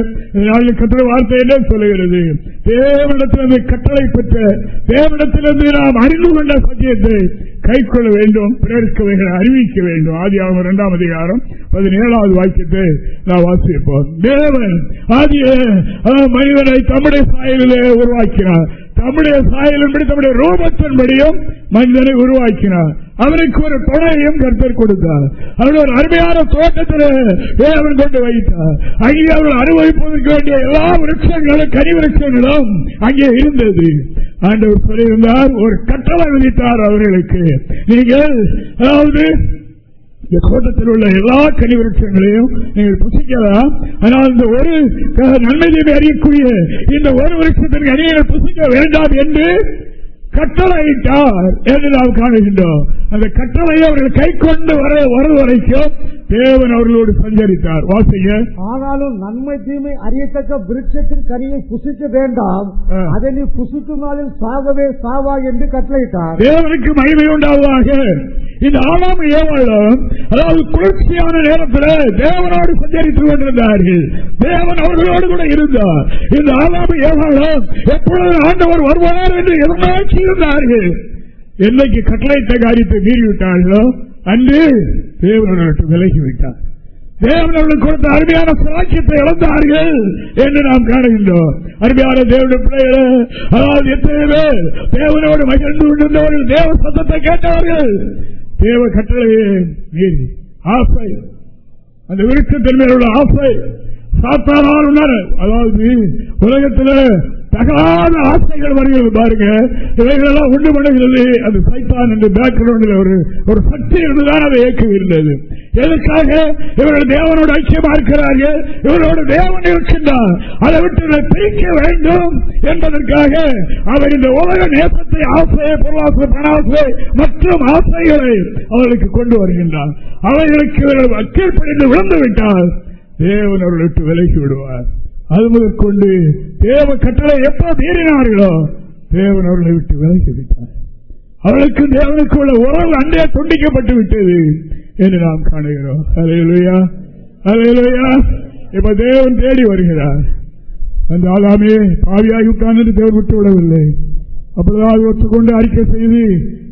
Speaker 1: கத்திர வார்த்தை என்ன சொல்லுகிறது? தேவனிடத்திலிருந்து கட்டளை பெற்ற தேவனிடத்திலிருந்து நாம் அறிந்து கொண்ட சத்தியத்தை கை கொள்ள வேண்டும் பிறர்க்கு அறிவிக்க வேண்டும். ஆதி ஆகும் இரண்டாம் அதிகாரம் பதினேழாவது வாக்கியத்தை நாம் வாசிப்போம். தேவன் ஆதிய மனிதனை தம்முடைய சாயலிலே உருவாக்கினார். தம்முடைய சாயலின்படி தம்முடைய ரூபத்தின்படியும் மனிதனை உருவாக்கினார். அவனுக்கு ஒரு தொழையும் கருத்தர் கொடுத்தார். அவன் ஒரு அருமையான தோட்டத்தில் அவன் கொண்டு வைத்தார். அங்கே அவர்கள் அனுபவிப்பதற்கு வேண்டிய எல்லா விருட்சங்களும் கனி விருட்சங்களும் அங்கே இருந்தது. ஆண்டவர் சொல்லியிருந்தார் ஒரு கட்டளை விதித்தார் அவர்களுக்கு. நீங்கள் அதாவது இந்த தோட்டத்தில் உள்ள எல்லா கனி விருட்சங்களையும் நீங்கள் புசிக்கலாம். ஆனால் இந்த ஒரு நன்மை அறியக்கூடிய இந்த ஒரு விருட்சத்திற்கு அணியை புசிக்க வேண்டாம் என்று கட்டளையிட்டார். என்று நாம் காணுகின்றோம். அந்த கட்டளையை அவர்கள் கை கொண்டு வர வர வரைக்கும் தேவன் அவர்களோடு சஞ்சரித்தார். வாசிங்க.
Speaker 2: ஆனாலும் நன்மை தீமை அறியத்தக்க விருட்சத்தின் கனியை புசிக்க வேண்டாம். அதை நீ புசிக்கும் நாளில் சாகவே சாவா என்று கட்டளையிட்டார்.
Speaker 1: தேவனுக்கு மகிமை உண்டாவதாக இந்த ஆறாம் ஏவாளம் அதாவது குளிர்ச்சியான நேரத்தில் தேவனோடு சஞ்சரித்துக் கொண்டிருந்தார்கள். தேவன் அவர்களோடு கூட இருந்தார். இந்த ஆறாம் ஏவாளம் எப்பொழுது ஆண்டவர் வருவார் என்று எதிர்நோக்கி இருந்தார்கள் என்னைக்கு கட்டளையிட்ட காரியத்தை மீறிவிட்டார்களோ அன்று தேவனோடு விலகிவிட்டார். தேவனவர்கள் கொடுத்த அருமையான சாட்சியத்தை இழந்தார்கள் என்று நாம் காணுகின்றோம். அருமையான தேவனுடைய பிள்ளைகளே அதாவது எத்தனை பேர் தேவனோடு மகிழ்ந்து கொண்டிருந்தவர்கள் தேவ சத்தத்தை கேட்டவர்கள் தேவ கட்டளையே மீறி ஆசை அந்த விருட்சத்தின் மேல் உள்ள ஆசை சாத்தானால் அதாவது உலகத்தில் தகாத ஆசைகள் வருகிறது பாருங்க. இவைகளெல்லாம் உண்டு பண்ணுகிறது. அது சைத்தான் என்று பேக்ரவுண்டில் ஒரு ஒரு சக்தி இருந்துதான் அதை இயக்குகின்றது. எதற்காக இவர்கள் தேவனோடு ஐக்கியமா இருக்கிறார்கள். இவரோடு தேவன் இருக்கின்றார். அதை விட்டு பிரிக்க வேண்டும் என்பதற்காக அவர் இந்த உலக நேசத்தை ஆசையை பொருளாசை பணாசை மற்றும் ஆசைகளை அவர்களுக்கு கொண்டு வருகின்றார். அவைகளுக்கு இவர்கள் அக்கீழ்ப்படிந்து விழுந்து விட்டால் தேவன் அவர்களுக்கு விலகி விடுவார். அது முதற்கொண்டு தேவ கட்டளை எப்போ மீறினார்களோ தேவன் அவர்களை விட்டு விலகி விட்டார். அவர்களுக்கு தேவனுக்கு உள்ள உறவு அண்டே துண்டிக்கப்பட்டு விட்டது என்று நாம் காணுகிறோம். அலையிலையா அலையிலையா இப்ப தேவன் தேடி வருகிறார். அந்த ஆளாமே பாவியாகி உட்கார்ந்து தேவன் விட்டு விடவில்லை. அப்பதான் ஒத்துக்கொண்டு அறிக்கை செய்து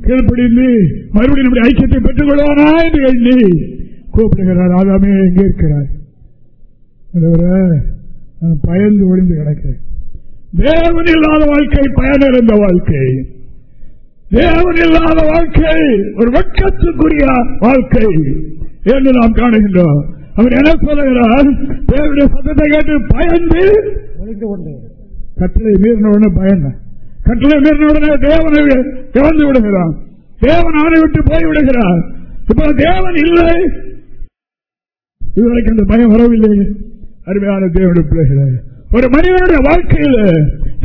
Speaker 1: கீழ்ப்படிந்து மறுபடியும் நம்முடைய ஐக்கியத்தை பெற்றுக் கொள்வானா என்று எண்ணி கூப்பிடுகிறார். ஆதாமே எங்கே இருக்கிறார். பயந்து ஒளிந்து கிடக்கிறேன். தேவன் இல்லாத வாழ்க்கை பயனிருந்த வாழ்க்கை. தேவன் இல்லாத வாழ்க்கை ஒரு வெட்கத்துக்குரிய வாழ்க்கை என்று நாம் காணுகின்றோம். அவர் என்ன சொல்லுகிறார்? தேவனுடைய சத்தத்தை கேட்டு பயந்து
Speaker 2: ஒளிந்து கொண்டு
Speaker 1: கட்டளை மீறின உடனே பயன். கட்டளை மீறின உடனே தேவனை இழந்து விடுகிறான். தேவன் ஆணை விட்டு போய்விடுகிறார் இப்ப தேவன் இல்லை. இதுவரைக்கும் அந்த பயம் வரவில்லை அருமையான தேவனுடைய பிள்ளைகளே ஒரு மனிதனுடைய வாழ்க்கையில்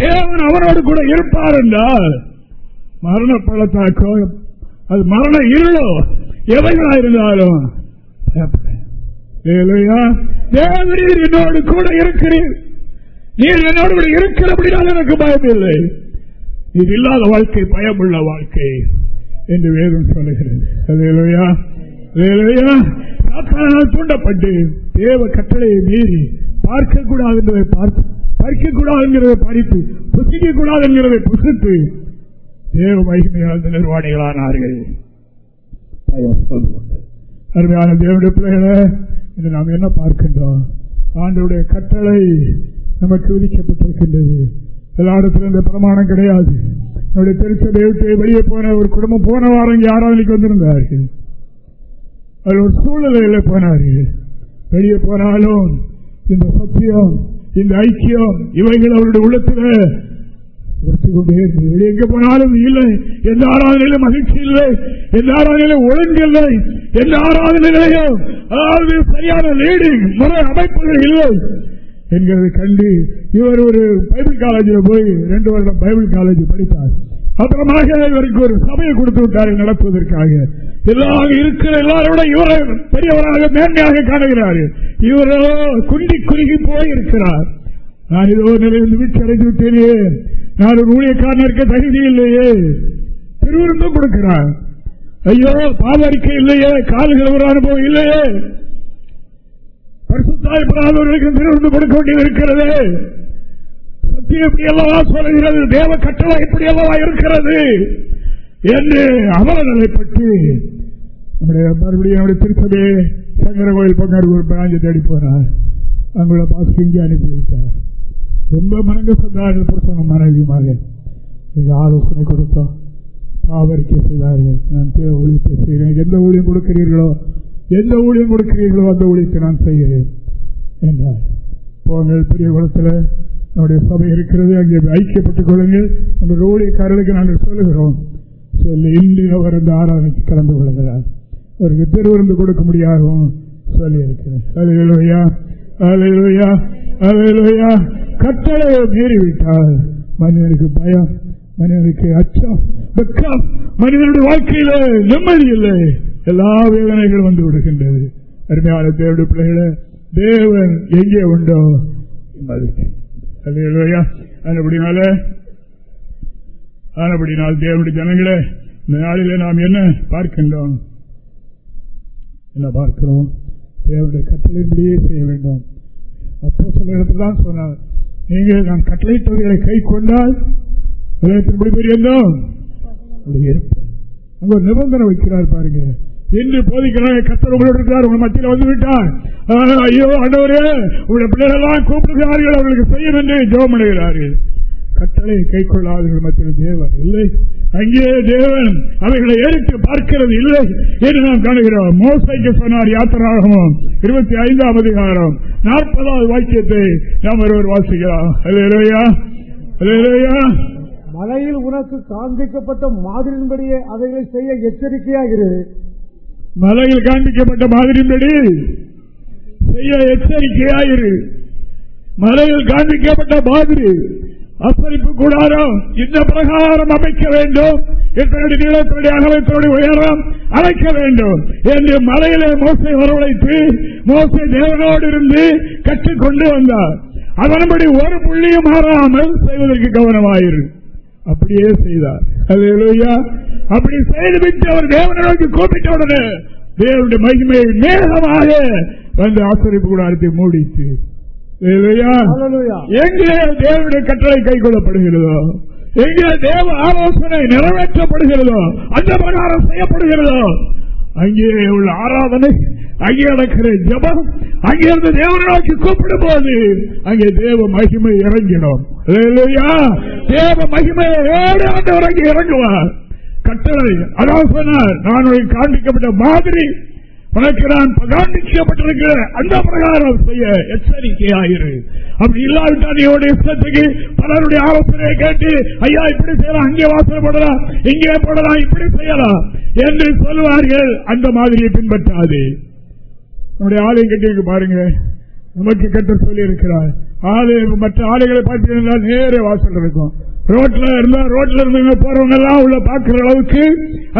Speaker 1: தேவன் அவரோடு கூட இருப்பார் என்றால் மரண பள்ளத்தாக்கோ அது மரண இருளோ எவைகளா இருந்தாலும் தேவரீர் என்னோடு கூட இருக்கிறீர். நீர் என்னோடு கூட இருக்கிறபடினால் எனக்கு பயம் இல்லை இது இல்லாத வாழ்க்கை பயமுள்ள வாழ்க்கை என்று வேதம் சொல்லுகிறது. தூண்டப்பட்டு தேவ கட்டளையை மீறி பார்க்க கூடாது என்பதை பார்த்து பறிக்க கூடாது என்கிறதை பறித்து புசிக்க கூடாது என்கிறதை புசித்து தேவ மகிமையால் நிர்வாணிகளானார்கள் அருமையான தேவனுடைய பிள்ளைகளை நாம் என்ன பார்க்கின்றோம்? ஆண்டுடைய கட்டளை நமக்கு விதிக்கப்பட்டிருக்கின்றது. எல்லா இடத்துல இந்த பிரமாணம் கிடையாது. என்னுடைய திருச்சபை விட்டு வெளியே போன ஒரு குடும்பம் போன வாரம் இங்கே ஆராதனைக்கு வந்திருந்தார்கள். அது ஒரு சூழ்நிலையில போனார்கள் வெளியே போனாலும் இந்த சத்தியம் இந்த ஐக்கியம் இவைகள் அவருடைய உள்ளத்தில் எங்க போனாலும் இல்லை. எந்த ஆராதனையிலும் மகிழ்ச்சி இல்லை. எந்த ஆராதனையிலும் ஒழுங்கு இல்லை. எந்த ஆராதனையிலையும் அதாவது சரியான லீடிங் முறை அமைப்புகள் இல்லை என்கிறதை கண்டு இவர் ஒரு பைபிள் காலேஜில் போய் ரெண்டு வருடம் பைபிள் காலேஜ் படித்தார். அப்புறமாக இவருக்கு ஒரு சபையை கொடுத்து விட்டார்கள் நடத்துவதற்காக. எல்லாம் இருக்கிற எல்லாரோட இவரை பெரியவராக மேன்மையாக காணுகிறார்கள். இவரோ குண்டி குறுகி போய் இருக்கிறார் நான் இதோ நிலையில் வீட்டு அடைந்து விட்டேனே. நான் ஒரு ஊழியக்காரன் இருக்க தகுதி இல்லையே. திருவிருந்தும் கொடுக்கிறார். ஐயோ பாதரிக்கை இல்லையே. கால்கள் ஒரு அனுபவம் இல்லையே. பரிசுத்தாய்ப்படாதவர்களுக்கு திருவிருந்து கொடுக்க வேண்டியது இருக்கிறது. எப்படி அல்லவா சொல்லுகிறது? தேவ கட்டளை எப்படி அல்லவா இருக்கிறது? என்று அவலநிலைப்பட்டு நம்முடைய மறுபடியும் நம்முடைய திருச்சபையே சங்கர கோயில் பங்காரு ஒரு பிராஞ்சை தேடி போனார் அவங்கள பாஸ் இங்கே அனுப்பி வைத்தார். ரொம்ப மனங்க சொன்னார்கள் புருஷன மனைவியுமாக. ஆலோசனை கொடுத்தோம். பாவரிக்கை செய்தார்கள். நான் தேவ ஊழியத்தை செய்கிறேன். எந்த ஊழியம் கொடுக்கிறீர்களோ எந்த ஊழியம் கொடுக்கிறீர்களோ அந்த ஊழியத்தை நான் செய்கிறேன் என்றார். போங்கள் பெரிய குளத்தில் நம்முடைய சபை இருக்கிறது அங்கே ஐக்கியப்பட்டுக் கொள்ளுங்கள். நம்ம ஊழியக்காரர்களுக்கு நாங்கள் சொல்லுகிறோம். சொல்லி இன்று அவர் அந்த ஆராதனைக்கு கலந்து கொள்கிறார். அவருக்கு திருவிருந்து கொடுக்க முடியாகவும் சொல்லி இருக்கிறேன் அலையிலோயா அலையிலோயா அலையிலோயா கட்டளையை மீறிவிட்டால் மனிதனுக்கு பயம் மனிதனுக்கு அச்சம் வெக்கம் மனிதனுடைய வாழ்க்கையில நிம்மதி இல்லை. எல்லா வேதனைகளும் வந்து விடுகின்றது. அருமையான தேவடைய பிள்ளைகளை தேவன் எங்கே உண்டோ அதுபடினால ஆனபடினால் தேவனுடைய ஜனங்களே இந்த நாளிலே நாம் என்ன பார்க்கின்றோம்? என்ன பார்க்கிறோம்? தேவனுடைய கட்டளையின்படியே செய்ய வேண்டும். அப்போ சில இடத்துல தான் சொன்னார் நீங்கள் நான் கட்டளையிட்டவர்களை கை கொண்டால் உலகத்தின்படி பெரிய இருப்பேன். அங்க ஒரு நிபந்தனை வைக்கிறார் பாருங்க. இன்று போதிக்கிறாங்க கத்தர் உங்களோட இருக்கிறார் உங்க மத்தியில் வந்து விட்டார். ஐயோ அண்டவரே உங்களுடைய பிள்ளைகளெல்லாம் கூப்பிடுகிறார்கள் அவர்களுக்கு செய்யும் என்று ஜோம் அடைகிறார்கள் கட்டளை கை கொள்ளாதவர்கள் மத்தியில் தேவன் இல்லை. அங்கே தேவன் அவைகளை ஏறிட்டு பார்க்கிறது இல்லை என்று நாம் காணுகிறோம். மோசைக்கு சொன்னார் யாத்திராகவும் இருபத்தி ஐந்தாம் அதிகாரம் நாற்பதாவது வாக்கியத்தை நாம் ஒருவர் வாசிக்கலாம்.
Speaker 2: மலையில் உனக்கு காண்பிக்கப்பட்ட மாதிரியின்படியே அவைகளை செய்ய எச்சரிக்கையாக எச்சரிக்கையாகிரு
Speaker 1: மலையில் காண்பிக்கப்பட்ட மாதிரியின்படி செய்ய எச்சரிக்கையாயிரு. மலையில் காண்பிக்கப்பட்ட மாதிரி அர்ப்பணிப்பு கூடாரம் இந்த பிரகாரம் அமைக்க வேண்டும். எத்தனுடைய நீளத்தினுடைய அகலத்தினுடைய உயரம் அமைக்க வேண்டும் என்று மலையிலே மோசை வரவழைத்து மோசை தேவனோடு இருந்து கற்றுக்கொண்டு வந்தார். அதன்படி ஒரு புள்ளியும் மாறாமல் செய்வதற்கு கவனமாயிரு. அப்படியே செய்தார். அப்படி செய்துவிட்டு அவர் தேவனை நோக்கி கூப்பிட்ட உடனே தேவனுடைய மகிமை மேகமாக வந்து ஆசிரியப்பு கூடாரத்தை மூடிச்சு எங்கே தேவனுடைய கட்டளை கை கொள்ளப்படுகிறதோ எங்கே தேவ ஆலோசனை நிறைவேற்றப்படுகிறதோ அந்த பிரகாரம் செய்யப்படுகிறதோ அங்கே உள்ள ஆராதனை அங்கே நடக்கிற ஜபம் அங்கே இருந்து தேவனை நோக்கி கூப்பிடும் போது அங்கே தேவ மகிமை இறங்கிடும். தேவ மகிமையோடு ஆண்டவர் அங்கே இறங்குவார். கட்டளை அதான் சொன்னார் நான் காண்பிக்கப்பட்ட மாதிரி உனக்கு நான் காண்பிக்கப்பட்டிருக்கிற அந்த பிரகாரம் செய்ய எச்சரிக்கையாயிரு. அப்படி இல்லாவிட்டால் நீயோட இஷ்டத்துக்கு பலருடைய ஆலோசனையை கேட்டு ஐயா இப்படி செய்யலாம். அங்கே வாசனை போடலாம். இங்கே போடலாம். இப்படி செய்யலாம். என்று சொல்வார்கள். அந்த மாதிரியை பின்பற்றாது. நம்முடைய ஆலயம் கட்டியிருக்கு பாருங்க. நமக்கு கட்ட சொல்லி இருக்கிறார் ஆலயம் மற்ற ஆலைகளை பார்த்தீங்கன்னா நேரே வாசல் இருக்கும். ரோட்ல இருந்தா ரோட்ல இருந்து போறவங்க எல்லாம் உள்ள பாக்குற அளவுக்கு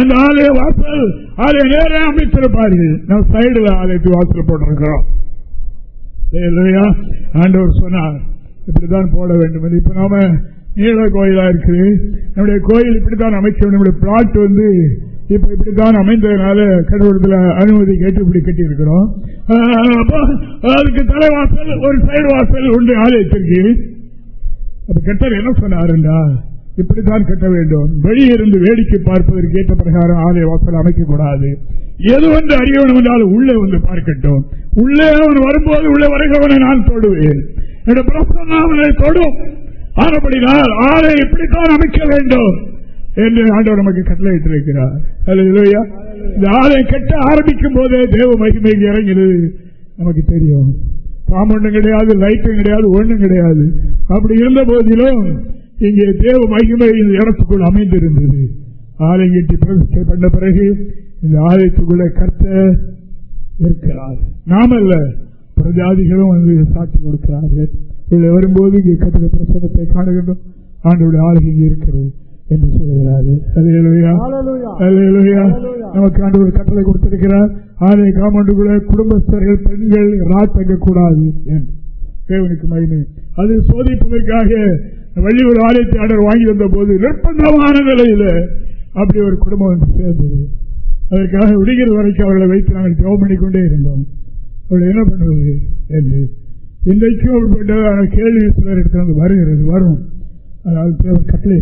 Speaker 1: அந்த ஆலய வாசல் ஆலய நேர அமைத்திருப்பார்கள். நம்ம சைடுல ஆலயத்து வாசல் போட்டிருக்கிறோம். ஆண்டவர் சொன்னார் இப்படித்தான் போட வேண்டும் இப்ப நாம நீள கோயிலா இருக்கு நம்முடைய கோயில் இப்படித்தான் அமைக்க நம்முடைய பிளாட் வந்து இப்ப இப்படித்தான் அமைந்ததுனால கடவுளத்துல அனுமதி கேட்டு இப்படி கட்டி இருக்கிறோம் அதுக்கு தலைவாசல் ஒரு சைடு வாசல் உண்டு ஆலயத்திற்கு அப்ப கெட்டர் என்ன சொன்னாருண்டா இப்படித்தான் கட்ட வேண்டும். வெளியிருந்து வேடிக்கை பார்ப்பதற்கு ஏற்ற பிரகாரம் ஆலய வாசல் அமைக்கக்கூடாது. எது வந்து அறியணும் என்றாலும் உள்ளே வந்து பார்க்கட்டும். உள்ளே அவன் வரும்போது உள்ளே வருகிறவனை நான் தொடுவேன். என்னுடைய பிரசன்னாமனை தொடும். ஆனப்படினால் ஆலை இப்படித்தான் அமைக்க வேண்டும் என்று ஆண்டவர் நமக்கு கட்டளையிட்டிருக்கிறார். இந்த ஆலை கட்ட ஆரம்பிக்கும் போதே தேவ மகிமை இறங்கினது நமக்கு தெரியும். காமௌண்டும் கிடையாது லைட்டும் கிடையாது ஒன்றும் கிடையாது. அப்படி இருந்த போதிலும் இங்கே தேவ மகிமை இந்த இடத்துக்குள் அமைந்திருந்தது. ஆலயம் கட்டி பிரதிஷ்டை பண்ண பிறகு இந்த ஆலயத்துக்குள்ள கத்த இருக்கிறார். நாமல்ல பிரஜாதிகளும் வந்து சாட்சி கொடுக்கிறார்கள். உள்ளே வரும்போது இங்கே கத்திர பிரசனத்தை காணுகின்றோம். ஆண்டோட ஆளுகை இங்கே இருக்கிறது. என்று சொல்கிறார்கள் நமக்கு ஆண்டு ஒரு கட்டளை கொடுத்திருக்கிறார். ஆலய காமண்டுக்குள்ள குடும்பஸ்தர்கள் பெண்கள் ராத்தங்க கூடாது என்று. தேவனுக்கு மகிமை. அது சோதிப்பதற்காக வள்ளியூர் ஆலயத்தை ஆர்டர் வாங்கி வந்த போது நிர்பந்தமான நிலையில அப்படி ஒரு குடும்பம் வந்து சேர்ந்தது. அதற்காக விடுகிற வரைக்கும் அவர்களை வைத்து நாங்கள் ஜெபம் பண்ணிக்கொண்டே இருந்தோம். அவர்கள் என்ன பண்ணுவது என்று. இன்றைக்கும் அப்படிப்பட்ட கேள்வி சிலர் எடுத்து வருகிறது. வரும். அதாவது தேவர் கட்டளை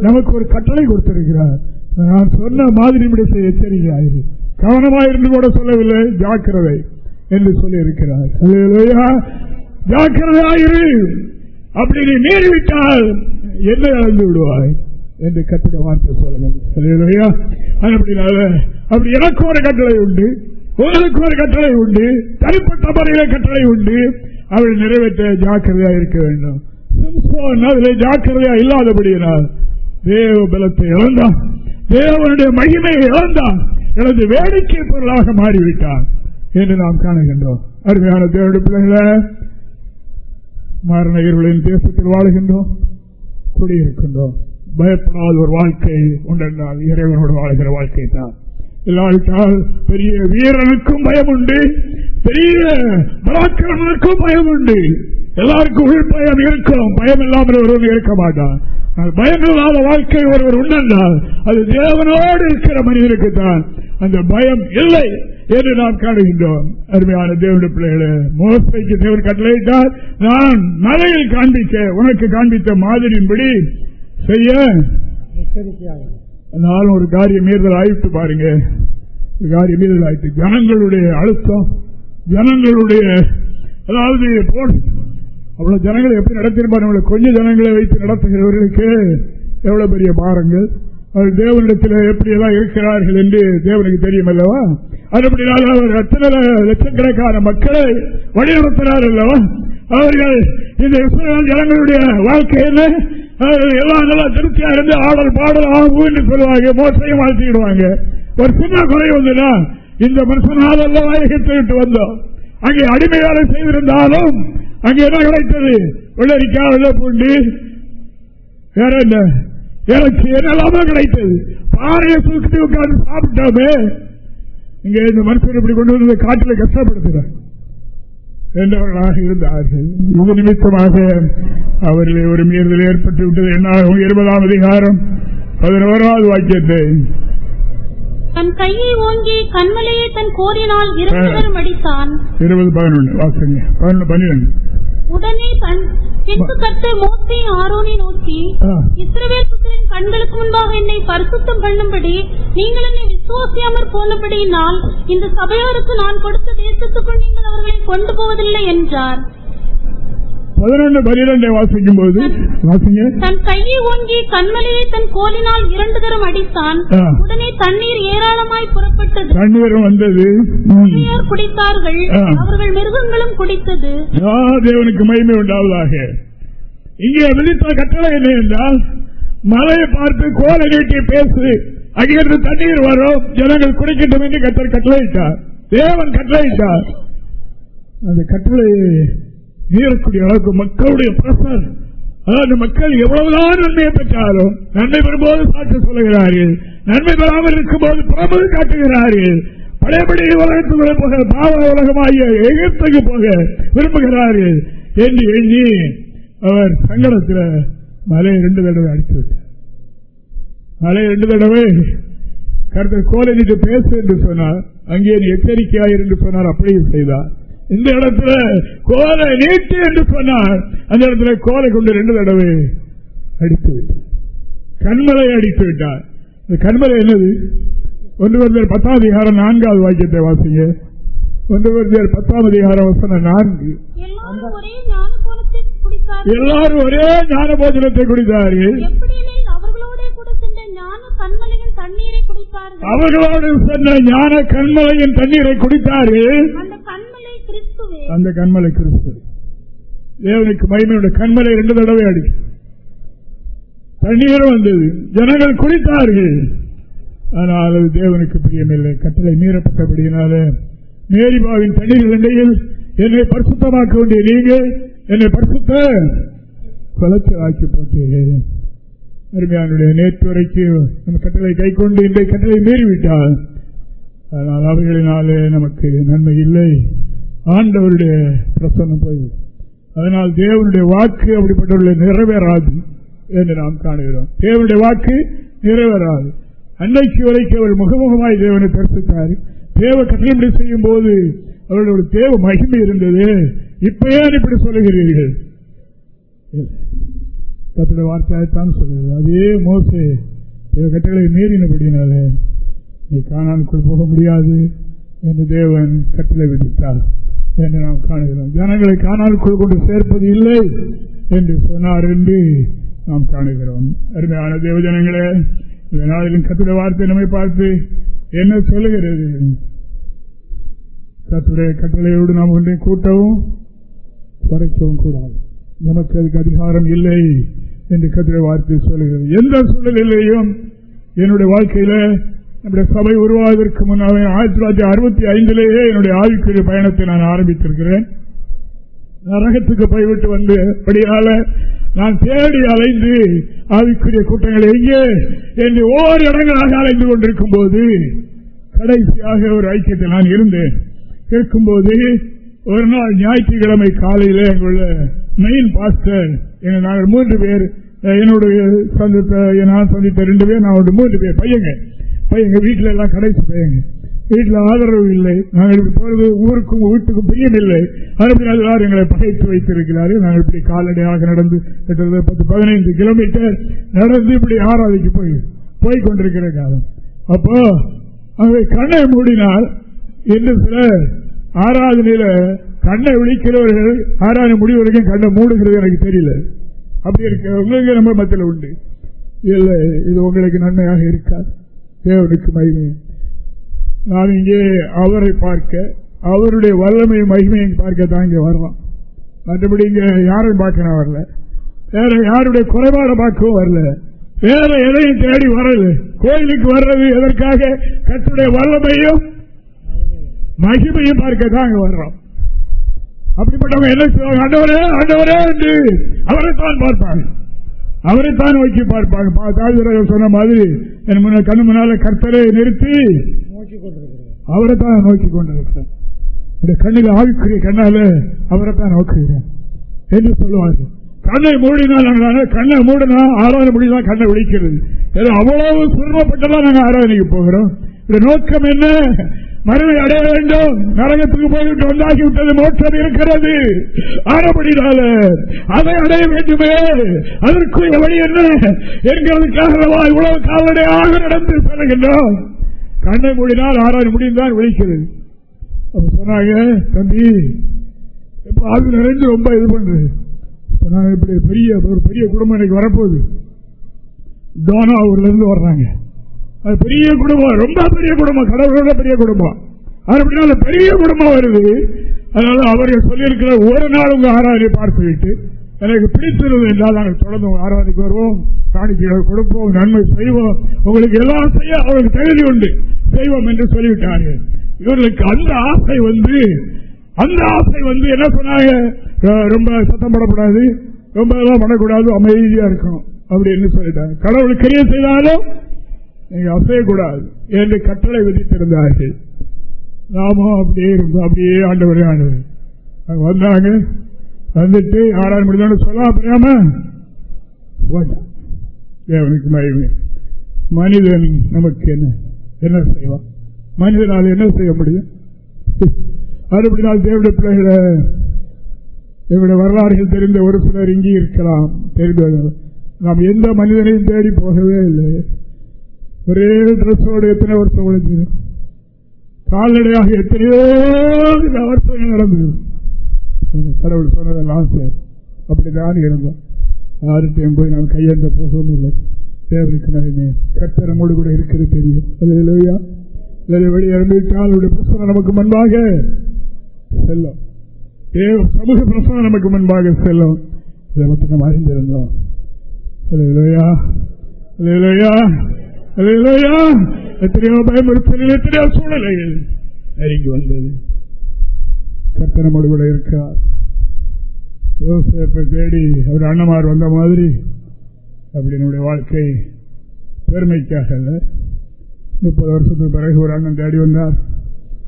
Speaker 1: நமக்கு ஒரு கட்டளை கொடுத்திருக்கிறார். நான் சொன்ன மாதிரி செய்ய எச்சரிக்கையாயிரு. கவனமாயிருந்து கூட சொல்லவில்லை. ஜாக்கிரதை என்று சொல்லி இருக்கிறார் ஜாக்கிரதையாயிரு. அப்படி நீ மீறிவிட்டால் என்ன இழந்து விடுவாய் என்று கட்டிட வார்த்தை சொல்லுங்க அப்படி எனக்கு ஒரு கட்டளை உண்டு. உங்களுக்கு ஒரு கட்டளை உண்டு. தனிப்பட்ட முறையில கட்டளை உண்டு. அவள் நிறைவேற்ற ஜாக்கிரதையா இருக்க வேண்டும். அதில் ஜாக்கிரதையா இல்லாதபடியினால் தேவ பலத்தை இழந்தான். தேவனுடைய மகிமையை இழந்தான். எனது வேடிக்கை பொருளாக மாறிவிட்டான் என்று நாம் காணுகின்றோம். அருமையான தேவனுடைய பிள்ளைகளை மாரணகர்களின் தேசத்தில் வாழுகின்றோம் குடியிருக்கின்றோம். பயப்படாத ஒரு வாழ்க்கை உண்டென்றால் இறைவனோடு வாழ்கிற வாழ்க்கை தான். இல்லாவிட்டால் பெரிய வீரனுக்கும் பயம் உண்டு பெரிய பலாக்கிரமனுக்கும் பயம் உண்டு எல்லாருக்கும் உயிர் பயம் இருக்கும். பயம் இல்லாமல் ஒருவன் இருக்க மாட்டான். பயம் இல்லாத வாழ்க்கை ஒருவர் உண்டால் அது தேவனோடு இருக்கிற மனிதனுக்கு தான். அந்த பயம் இல்லை என்று நாம் காணுகின்றோம். அருமையான தேவனுடைய பிள்ளைகளே மோசைக்கு தேவன் கட்டளையிட்டால் நான் மலையில் காண்பிக்க உனக்கு காண்பித்த மாதிரியின்படி செய்ய. நானும் ஒரு காரியம் மீறுதல் ஆயிட்டு பாருங்க. ஒரு காரியம் மீறுதல் ஆயிட்டு ஜனங்களுடைய அழுத்தம் ஜனங்களுடைய அதாவது அவ்வளவு ஜனங்களை எப்படி நடத்திருப்பார் கொஞ்சம் ஜனங்களை வைத்து நடத்துகிறவர்களுக்கு எவ்வளவு பெரிய பாரங்கள். அவர் தேவனிடத்தில் எப்படியெல்லாம் இருக்கிறார்கள் என்று தேவனுக்கு தெரியும் அல்லவா அதுபடினால அவர் அத்தனை லட்சக்கணக்கான மக்களை வழிநடத்தினார் அல்லவா? அவர்கள் இந்த ஜனங்களுடைய வாழ்க்கை என்ன? எல்லாம் நல்லா திருப்தியா இருந்து ஆடல் பாடல் ஆகும் என்று சொல்லுவாங்க மோசையும் வாழ்த்திடுவாங்க. ஒரு சின்ன குறை வந்துன்னா இந்த மனுஷனால் எல்லாம் விட்டு வந்தோம். அங்கே அடிமை வேலை செய்திருந்தாலும் அங்கே என்ன கிடைத்தது வெள்ளரிக்காய் வெள்ள பூண்டு. வேற என்ன? எனக்கு என்னெல்லாமோ கிடைத்தது. பாறையை சுற்றி உட்கார்ந்து சாப்பிட்டோமே. இங்க இந்த மனுஷன் இப்படி கொண்டு வந்து காட்டில் கஷ்டப்படுத்துறார் என்றவர்களாக இருந்தார்கள். இது நிமித்தமாக அவர்கள் ஒரு மீறுதல் ஏற்பட்டு விட்டது. என்ன இருபதாம் அதிகாரம் பதினோராவது வாக்கியத்தை.
Speaker 3: தன் கையை ஓங்கி கண்மலையை தன் கோரினால்
Speaker 1: இருபது பதினொன்று. பதினொன்று பன்னிரண்டு.
Speaker 3: உடனே பின்பு கத்த மோசே ஆரோனை நோக்கி இஸ்ரவேல் புத்திரின் கண்களுக்கு முன்பாக என்னை பரிசுத்தம் பண்ணும்படி நீங்கள் என்னை விசுவாசியாமற் போனபடியினால் இந்த சபையோருக்கு நான் கொடுத்த தேசத்துக்குள் நீங்கள் அவர்களை கொண்டு போவதில்லை என்றார்.
Speaker 1: பதினொன்று பனிரெண்டை வாசிக்கும் போது வாசிங்க.
Speaker 3: தன் கையை ஓங்கி கண்மலையை தன் கோலினால் இரண்டு தரம் அடித்தான். உடனே தண்ணீர் ஏராளமாய் புறப்பட்டது.
Speaker 1: தண்ணீர் வந்தது.
Speaker 3: குடித்தார்கள். அவர்கள் மிருகங்களும் குடித்தது.
Speaker 1: தேவனுக்கு மகிமை உண்டாவதாக. இங்கே விதித்த கட்டளை என்ன என்றால் மலையை பார்த்து கோலை நீட்டி பேசு. அங்கிருந்து தண்ணீர் வரும். ஜனங்கள் குடிக்கட்டும் என்று கட்டளை கட்டளையிட்டார். தேவன் கட்டளையிட்டார். அந்த கட்டளையை மீறக்கூடிய அளவுக்கு மக்களுடைய பிரசர் அதாவது மக்கள் எவ்வளவுதான் நன்மையை பெற்றாலும் நன்மை பெறும்போது சாட்சி சொல்லுகிறார்கள். நன்மை பெறாமல் இருக்கும் போது பிரபு காட்டுகிறார்கள் பழையபடி உலகத்துக்குள்ளே போக பாவ உலகமாகிய எகிப்துக்கு போக விரும்புகிறார்கள் என்று எண்ணி அவர் சங்கடத்தில் மலை ரெண்டு தடவை அடித்து விட்டார். மலை ரெண்டு தடவை கருத்து கோலை பேசு என்று சொன்னார். அங்கே எச்சரிக்கையாயிரு என்று சொன்னார். அப்படியும் செய்தார். இந்த இடத்துல கோலை நீட்டு என்று சொன்னார். அந்த இடத்துல கோலை கொண்டு ரெண்டு தடவை அடித்து விட்டார். கண்மலை அடித்து விட்டார். இந்த கண்மலை என்னது? ஒன்று வந்து பத்தாம் அதிகாரம் நான்காவது வாக்கியத்தை வாசிங்க. ஒன்று வந்து பத்தாம் அதிகாரம் வசன நான்கு. எல்லாரும் ஒரே ஞான போஜனத்தை குடித்தார்கள். அவர்களோடு சென்ற ஞான கண்மலையின் தண்ணீரை குடித்தார்கள். அந்த கண்மலை கிறிஸ்து. தேவனுக்கு மகிமையுடைய கண்மலை ரெண்டு தடவை அடிக்கும். தண்ணீர் வந்தது. ஜனங்கள் குடித்தார்கள். ஆனால் அது தேவனுக்கு பிரியமில்லை. கட்டளை மீறப்பட்டபடியினால மேரிபாவின் தண்ணீர் இடையில் என்னை பரிசுத்தமாக்க வேண்டிய நீங்கள் என்னை பரிசுத்த கொலச்சு ஆக்கி போட்டீர்கள். அருமையானுடைய நேற்று வரைக்கும் நம்ம கட்டளை கை கொண்டு இன்றைய கட்டளை மீறிவிட்டால் அதனால் அவர்களினாலே நமக்கு நன்மை இல்லை. ஆண்டவருடைய பிரசன்னம் போய்விடும். அதனால் தேவனுடைய வாக்கு அப்படிப்பட்டவர்களை நிறைவேறாது என்று நாம் காணுகிறோம். தேவனுடைய வாக்கு நிறைவேறாது. அன்னைக்கு வரைக்கும் அவர் முகமுகமாய் தேவனை தரிசித்தார் தேவ கட்டளை செய்யும் போது அவர்களுடைய தேவ மகிமை இருந்தது. இப்பயே இப்படி சொல்லுகிறீர்கள். கத்திர வார்த்தையாய்த்தான் சொல்லுகிறது. அதே மோசே கட்டளை மீறினபடினாலே நீ காணானுக்குள் போக முடியாது என்று தேவன் கட்டளை விதித்தார். என்று நாம் காணுகிறோம். ஜனங்களை காணானுக்குள் கொண்டு சேர்ப்பது இல்லை என்று சொன்னார் என்று நாம் காணுகிறோம். அருமையான தேவஜனங்களே இந்த கத்திர வார்த்தை நம்மை பார்த்து என்ன சொல்லுகிறது? கத்துடைய கட்டளையோடு நாம் ஒன்றை கூட்டவும் குறைக்கவும் கூடாது. நமக்கு அதுக்கு அதிகாரம் இல்லை என்று கத்திர வார்த்தை சொல்லுகிறது. எந்த சூழ்நிலையிலையும் என்னுடைய வாழ்க்கையில நம்முடைய சபை உருவாவதற்கு முன்னாலே ஆயிரத்தி தொள்ளாயிரத்தி அறுபத்தி ஐந்திலேயே என்னுடைய ஆவிக்குரிய பயணத்தை நான் ஆரம்பித்திருக்கிறேன். நரகத்துக்கு போய்விட்டு வந்து அப்படியால நான் தேடி அலைந்து ஆவிக்குரிய கூட்டங்கள் எங்கே? என்று ஓர் இடங்களாக அலைந்து கொண்டிருக்கும் போது கடைசியாக ஒரு ஐக்கியத்தில் நான் இருந்தேன். இருக்கும்போது ஒரு நாள் ஞாயிற்றுக்கிழமை காலையில் எங்களுடைய மெயின் பாஸ்டர் நாங்கள் மூன்று பேர் என்னுடைய சந்தித்த நான் சந்தித்த ரெண்டு பேர் நான் மூன்று பேர் பையங்க பையங்க வீட்டில் எல்லாம் கடைசி பையங்க வீட்டில் ஆதரவு இல்லை. நாங்கள் இப்படி போறது ஊருக்கும் வீட்டுக்கும் பிரியம் இல்லை அனுப்பினார் எங்களை பகைத்து வைத்திருக்கிறார்கள். நாங்கள் இப்படி கால்நடையாக நடந்து கிட்டத்தட்ட பத்து பதினைந்து கிலோமீட்டர் நடந்து இப்படி ஆராதிக்கு போய் போய் கொண்டிருக்கிற காலம். அப்போ அங்கே கண்ணை மூடினால் என்று சில ஆராதனையில கண்ணை விழிக்கிறவர்கள் ஆராதனை முடிவரைக்கும் கண்ணை மூடுகிறது எனக்கு தெரியல. அப்படி இருக்க உங்களுக்கு நம்ம மத்தியில் உண்டு. இல்லை இது உங்களுக்கு நன்மையாக இருக்காது. தேவனுக்கு மகிமை. நான் இங்கே அவரை பார்க்க அவருடைய வல்லமை மகிமையை பார்க்க தான் இங்கே வரலாம். மற்றபடி இங்கே யாரையும் பார்க்க நான் வரல. வேற யாருடைய குறைபாட பார்க்கவும் வரல. வேற எதையும் தேடி வரல. கோயிலுக்கு வர்றது எதற்காக? கத்துடைய வல்லமையும் மகிமையும் பார்க்க தான் அங்க வர்றோம். அப்படிப்பட்டவங்க என்ன சொல்லுவாங்க? ஆண்டவரே ஆண்டவரே என்று அவரைத்தான் பார்ப்பாங்க. அவரைத்தான் நோக்கி பார்ப்பாங்க. சொன்ன மாதிரி என் கண்ணு முன்னால கர்த்தரை நிறுத்தி அவரை தான் நோக்கி கொண்டிருக்கிறேன் கண்ணில் ஆவிக்குரிய கண்ணால அவரை தான் நோக்குகிறேன். என்று சொல்லுவார்கள். கண்ணை மூடினால் கண்ணை மூடினா ஆராதனை முடிதான் கண்ணை விழிக்கிறது. அவ்வளவு சிரமப்பட்டதான் நாங்கள் ஆராதனைக்கு போகிறோம். நோக்கம் என்ன? மறுமை அடைய வேண்டும். நரகத்துக்கு போய்விட்டு வந்தாகிவிட்டது மோட்சம் இருக்கிறது. ஆனபடினால அதை அடைய வேண்டுமே. அதற்குரிய வழி என்ன? எங்களுக்காக இவ்வளவு கால்நடையாக நடந்து செல்கின்றோம் கண்ணை மூடினால் ஆறாறு முடிந்தான் விழிக்கிறது. அப்ப சொன்னாங்க தம்பி இப்ப அது நிறைஞ்சு ரொம்ப இது பண்றது? சொன்னாங்க இப்படி பெரிய ஒரு பெரிய குடும்பம் இன்னைக்கு வரப்போகுது. டோனாவூர்ல இருந்து வர்றாங்க. அது பெரிய குடும்பம் ரொம்ப பெரிய குடும்பம் கடவுளோட பெரிய குடும்பம். அப்படினால பெரிய குடும்பம் வருது. அதனால அவர்கள் சொல்லியிருக்கிற ஒரு நாள் உங்க ஆராதனை பார்த்து விட்டு எனக்கு பிடித்திருந்தது என்றால் நாங்கள் தொடர்ந்து ஆராதனைக்கு வருவோம் காணிக்கைகள் கொடுப்போம் நன்மை செய்வோம். உங்களுக்கு எல்லாம் செய்ய அவர்களுக்கு தகுதி உண்டு. செய்வோம் என்று சொல்லிவிட்டார்கள். இவர்களுக்கு அந்த ஆசை வந்து அந்த ஆசை வந்து என்ன சொன்னாங்க? ரொம்ப சத்தம் படக்கூடாது ரொம்ப எல்லாம் பண்ணக்கூடாது அமைதியா இருக்கணும் அப்படின்னு சொல்லிட்டாங்க. கடவுள் கிரியை செய்தாலும் நீங்கள் அசையக்கூடாது என்று கட்டளை விதித்திருந்தார்கள். நாமும் அப்படியே இருந்தோம் அப்படியே ஆண்டவரே ஆண்டவர். வந்தாங்க. வந்துட்டு ஆறாயிரம் முடிஞ்சோன்னு சொல்ல புரியாம தேவனுக்கு மகிமை. மனிதன் நமக்கு என்ன? என்ன செய்வான் மனிதனால் என்ன செய்ய முடியும்? அதுபடினால் தேவடைய பிள்ளைகளை எங்களுடைய வரலாறுகள் தெரிந்த ஒரு சிலர் இங்கே இருக்கலாம். தெரிந்தவர்கள் நாம் எந்த மனிதனையும் தேடி போகவே இல்லை. ஒரே ட்ரெஸ்ஸோடு எத்தனை வருஷம் உழைச்சு கால்நடையாக எத்தனையோ வருஷங்கள் நடந்தது. கடவுள் சொன்னதெல்லாம் சரி. அப்படிதான் இருந்தோம். யார்கிட்டையும் போய் நான் கையெழுந்த போகவும் இல்லை. தேவனுக்கு மகிமே. கட்டணமோடு கூட இருக்கிறது தெரியும். அது இல்லையா வெளியே இருந்துவிட்டால் அவருடைய பிரசனம் நமக்கு முன்பாக செல்லும். தேவ சமூக பிரசனம் நமக்கு முன்பாக செல்லும். இதை மட்டும் நம்ம அறிந்திருந்தோம். இல்லையா இல்லையா எத்தனையோ பயமுறுத்தல் எத்தனையோ சூழ்நிலைகள் நெருங்கி வந்தது. கத்தனமோடு கூட இருக்கார். யோசிப்பை தேடி அவர் அண்ணமார் வந்த மாதிரி அப்படின்னு வாழ்க்கை பெருமைக்காக முப்பது வருஷத்துக்கு பிறகு ஒரு அண்ணன் தேடி வந்தார்.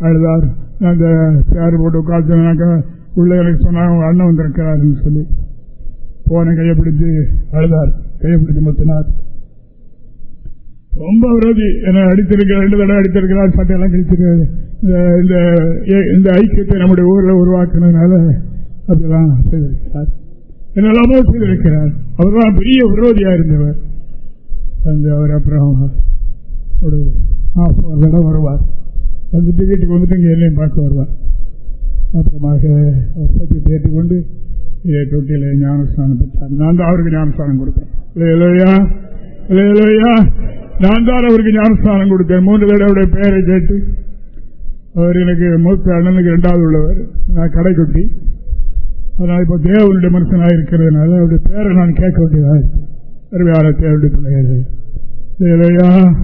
Speaker 1: அழுதார். அந்த சேர் போட்டு உட்காந்துனாக்கா உள்ள எனக்கு சொன்னாங்க அண்ணன் வந்திருக்கிறாருன்னு சொல்லி. போன கையை பிடிச்சு அழுதார். கையை பிடிச்சு முத்தினார். ரொம்ப விரோதி. என்ன அடித்திருக்க ரெண்டு தடவை அடித்திருக்கிறார் சட்டையெல்லாம் கழிச்சிருக்காரு இந்த இந்த ஐக்கியத்தை நம்முடைய ஊரில் உருவாக்குனதுனால அப்படிலாம் செய்திருக்கிறார். என்னெல்லாமோ செய்திருக்கிறார். அவர் தான் பெரிய விரோதியா இருந்தவர். வந்து அவர் அப்புறம் ஒரு மாசம் ஒரு தடவை வருவார். வந்துட்டு வீட்டுக்கு வந்துட்டு இங்கே என்னையும் பார்க்க வருவார். அப்புறமாக அவர் பற்றி கேட்டுக்கொண்டு இதே தொட்டியில் ஞானஸ்தானம் பெற்றார். நான் தான் அவருக்கு ஞானஸ்தானம் கொடுத்தேன் இல்லையா? இல்லையா? நான் தான் அவருக்கு ஞானஸ்தானம் கொடுத்தேன். மூன்று தடவை பெயரை கேட்டு அவர் எனக்கு மூத்த அண்ணனுக்கு இரண்டாவது உள்ளவர். நான் கடைக்குட்டி. அதனால் இப்போ தேவனுடைய மனுஷனாக இருக்கிறதுனால அவருடைய பேரை நான் கேட்க வேண்டியதாக அருமையான தேவனுடைய பிள்ளைகள். இல்லையா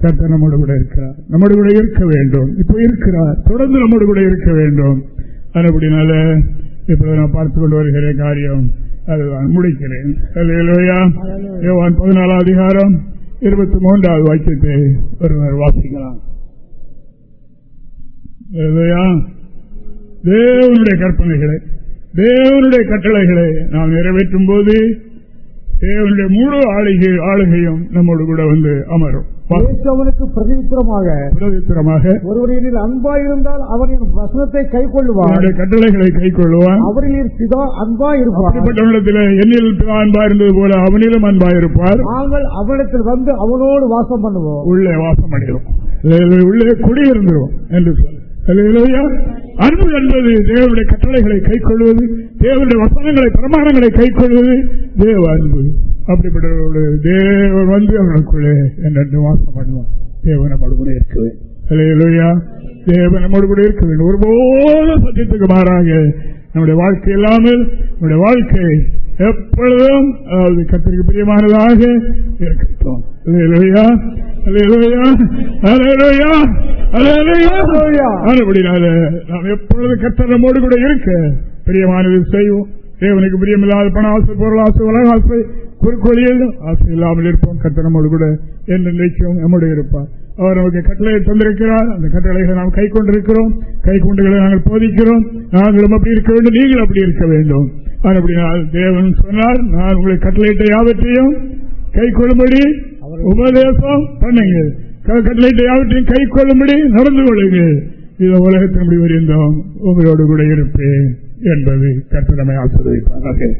Speaker 1: கர்த்தர் நம்மோடு கூட இருக்கிறார். நம்மோடு கூட இருக்க வேண்டும். இப்போ இருக்கிறார். தொடர்ந்து நம்மோடு கூட இருக்க வேண்டும். அதுபடினால இப்போது நான் பார்த்து கொண்டு வருகிற காரியம் அதுதான். முடிக்கிறேன். பதினாலாம் அதிகாரம். இருபத்தி மூன்றாவது வாக்கியத்தை ஒருவர் வாசிக்கலாம். தேவனுடைய கற்பனைகளை தேவனுடைய கட்டளைகளை நாம் நிறைவேற்றும் போது தேவனுடைய முழு ஆளுகை ஆளுகையும் நம்மோடு கூட வந்து அமரும்.
Speaker 2: அவனுக்கு பிரதித்திரமாக
Speaker 1: பிரதித்திரமாக
Speaker 2: ஒருவரில் அன்பாய் இருந்தால் அவர் என் வசனத்தை கை கொள்ளுவார்
Speaker 1: கட்டளைகளை கை கொள்ளுவான்
Speaker 2: அவரில் பிதா அன்பா இருப்பார்.
Speaker 1: என்னில் பிதா அன்பா இருந்தது போல அவனிலும் அன்பா இருப்பார்.
Speaker 2: நாங்கள் அவனிடத்தில் வந்து அவனோடு வாசம் பண்ணுவோம்.
Speaker 1: உள்ளே வாசம் அடைகிறோம். உள்ளே குடியிருந்துரும் என்று சொல்ல அன்பு என்பது தேவனுடைய கட்டளைகளை கை கொள்வது தேவனுடைய வசனங்களை பிரமாணங்களை கை கொள்வது தேவ அன்பு. அப்படிப்பட்ட தேவன் வந்து அவர்களுக்குள்ளே என்று வாசம் பண்ணுவோம். தேவன் நம்மோடு கூட இருக்க வேண்டும். தேவன் நம்மோடு கூட இருக்க வேண்டும். ஒருபோதும் சத்தியத்துக்கு மாறாக நம்முடைய வாழ்க்கை இல்லாமல் நம்முடைய வாழ்க்கை எப்பொழுதும் அதாவது கத்திரிக்கு பிரியமானதாக இருக்கட்டும் நாம் எப்பொழுது கத்தர் நம்மோடு கூட இருக்க பிரியமானது செய்வோம். தேவனுக்கு பிரியமில்லாத பண ஆசை பொருள் ஆசை உலக ஆசை குறுக்கோளியில் ஆசை இல்லாமல் இருப்போம். கத்தர் நம்மோடு கூட என்று நினைக்கும் நம்மோடு இருப்பார். அவர் நமக்கு கட்டளை தந்திருக்கிறார். அந்த கட்டளைகளை நாம் கை கொண்டிருக்கிறோம் கை கொண்டுகளை நாங்கள் போதிக்கிறோம். நாங்களும் அப்படி இருக்க வேண்டும். நீங்கள் அப்படி இருக்க வேண்டும். அப்படினால் தேவன் சொன்னார். நான் உங்களை கட்டளையிட்ட யாவற்றையும் கை கொள்ளும்படி உபதேசம் பண்ணுங்கள். கட்டளையிட்ட யாவற்றையும் கை கொள்ளும்படி நடந்து கொள்ளுங்கள். இது உலகத்தினுடைய வரிந்தோம். உங்களோடு கூட இருப்பேன் என்பது கட்டணமை ஆசிரியப்பார்கள்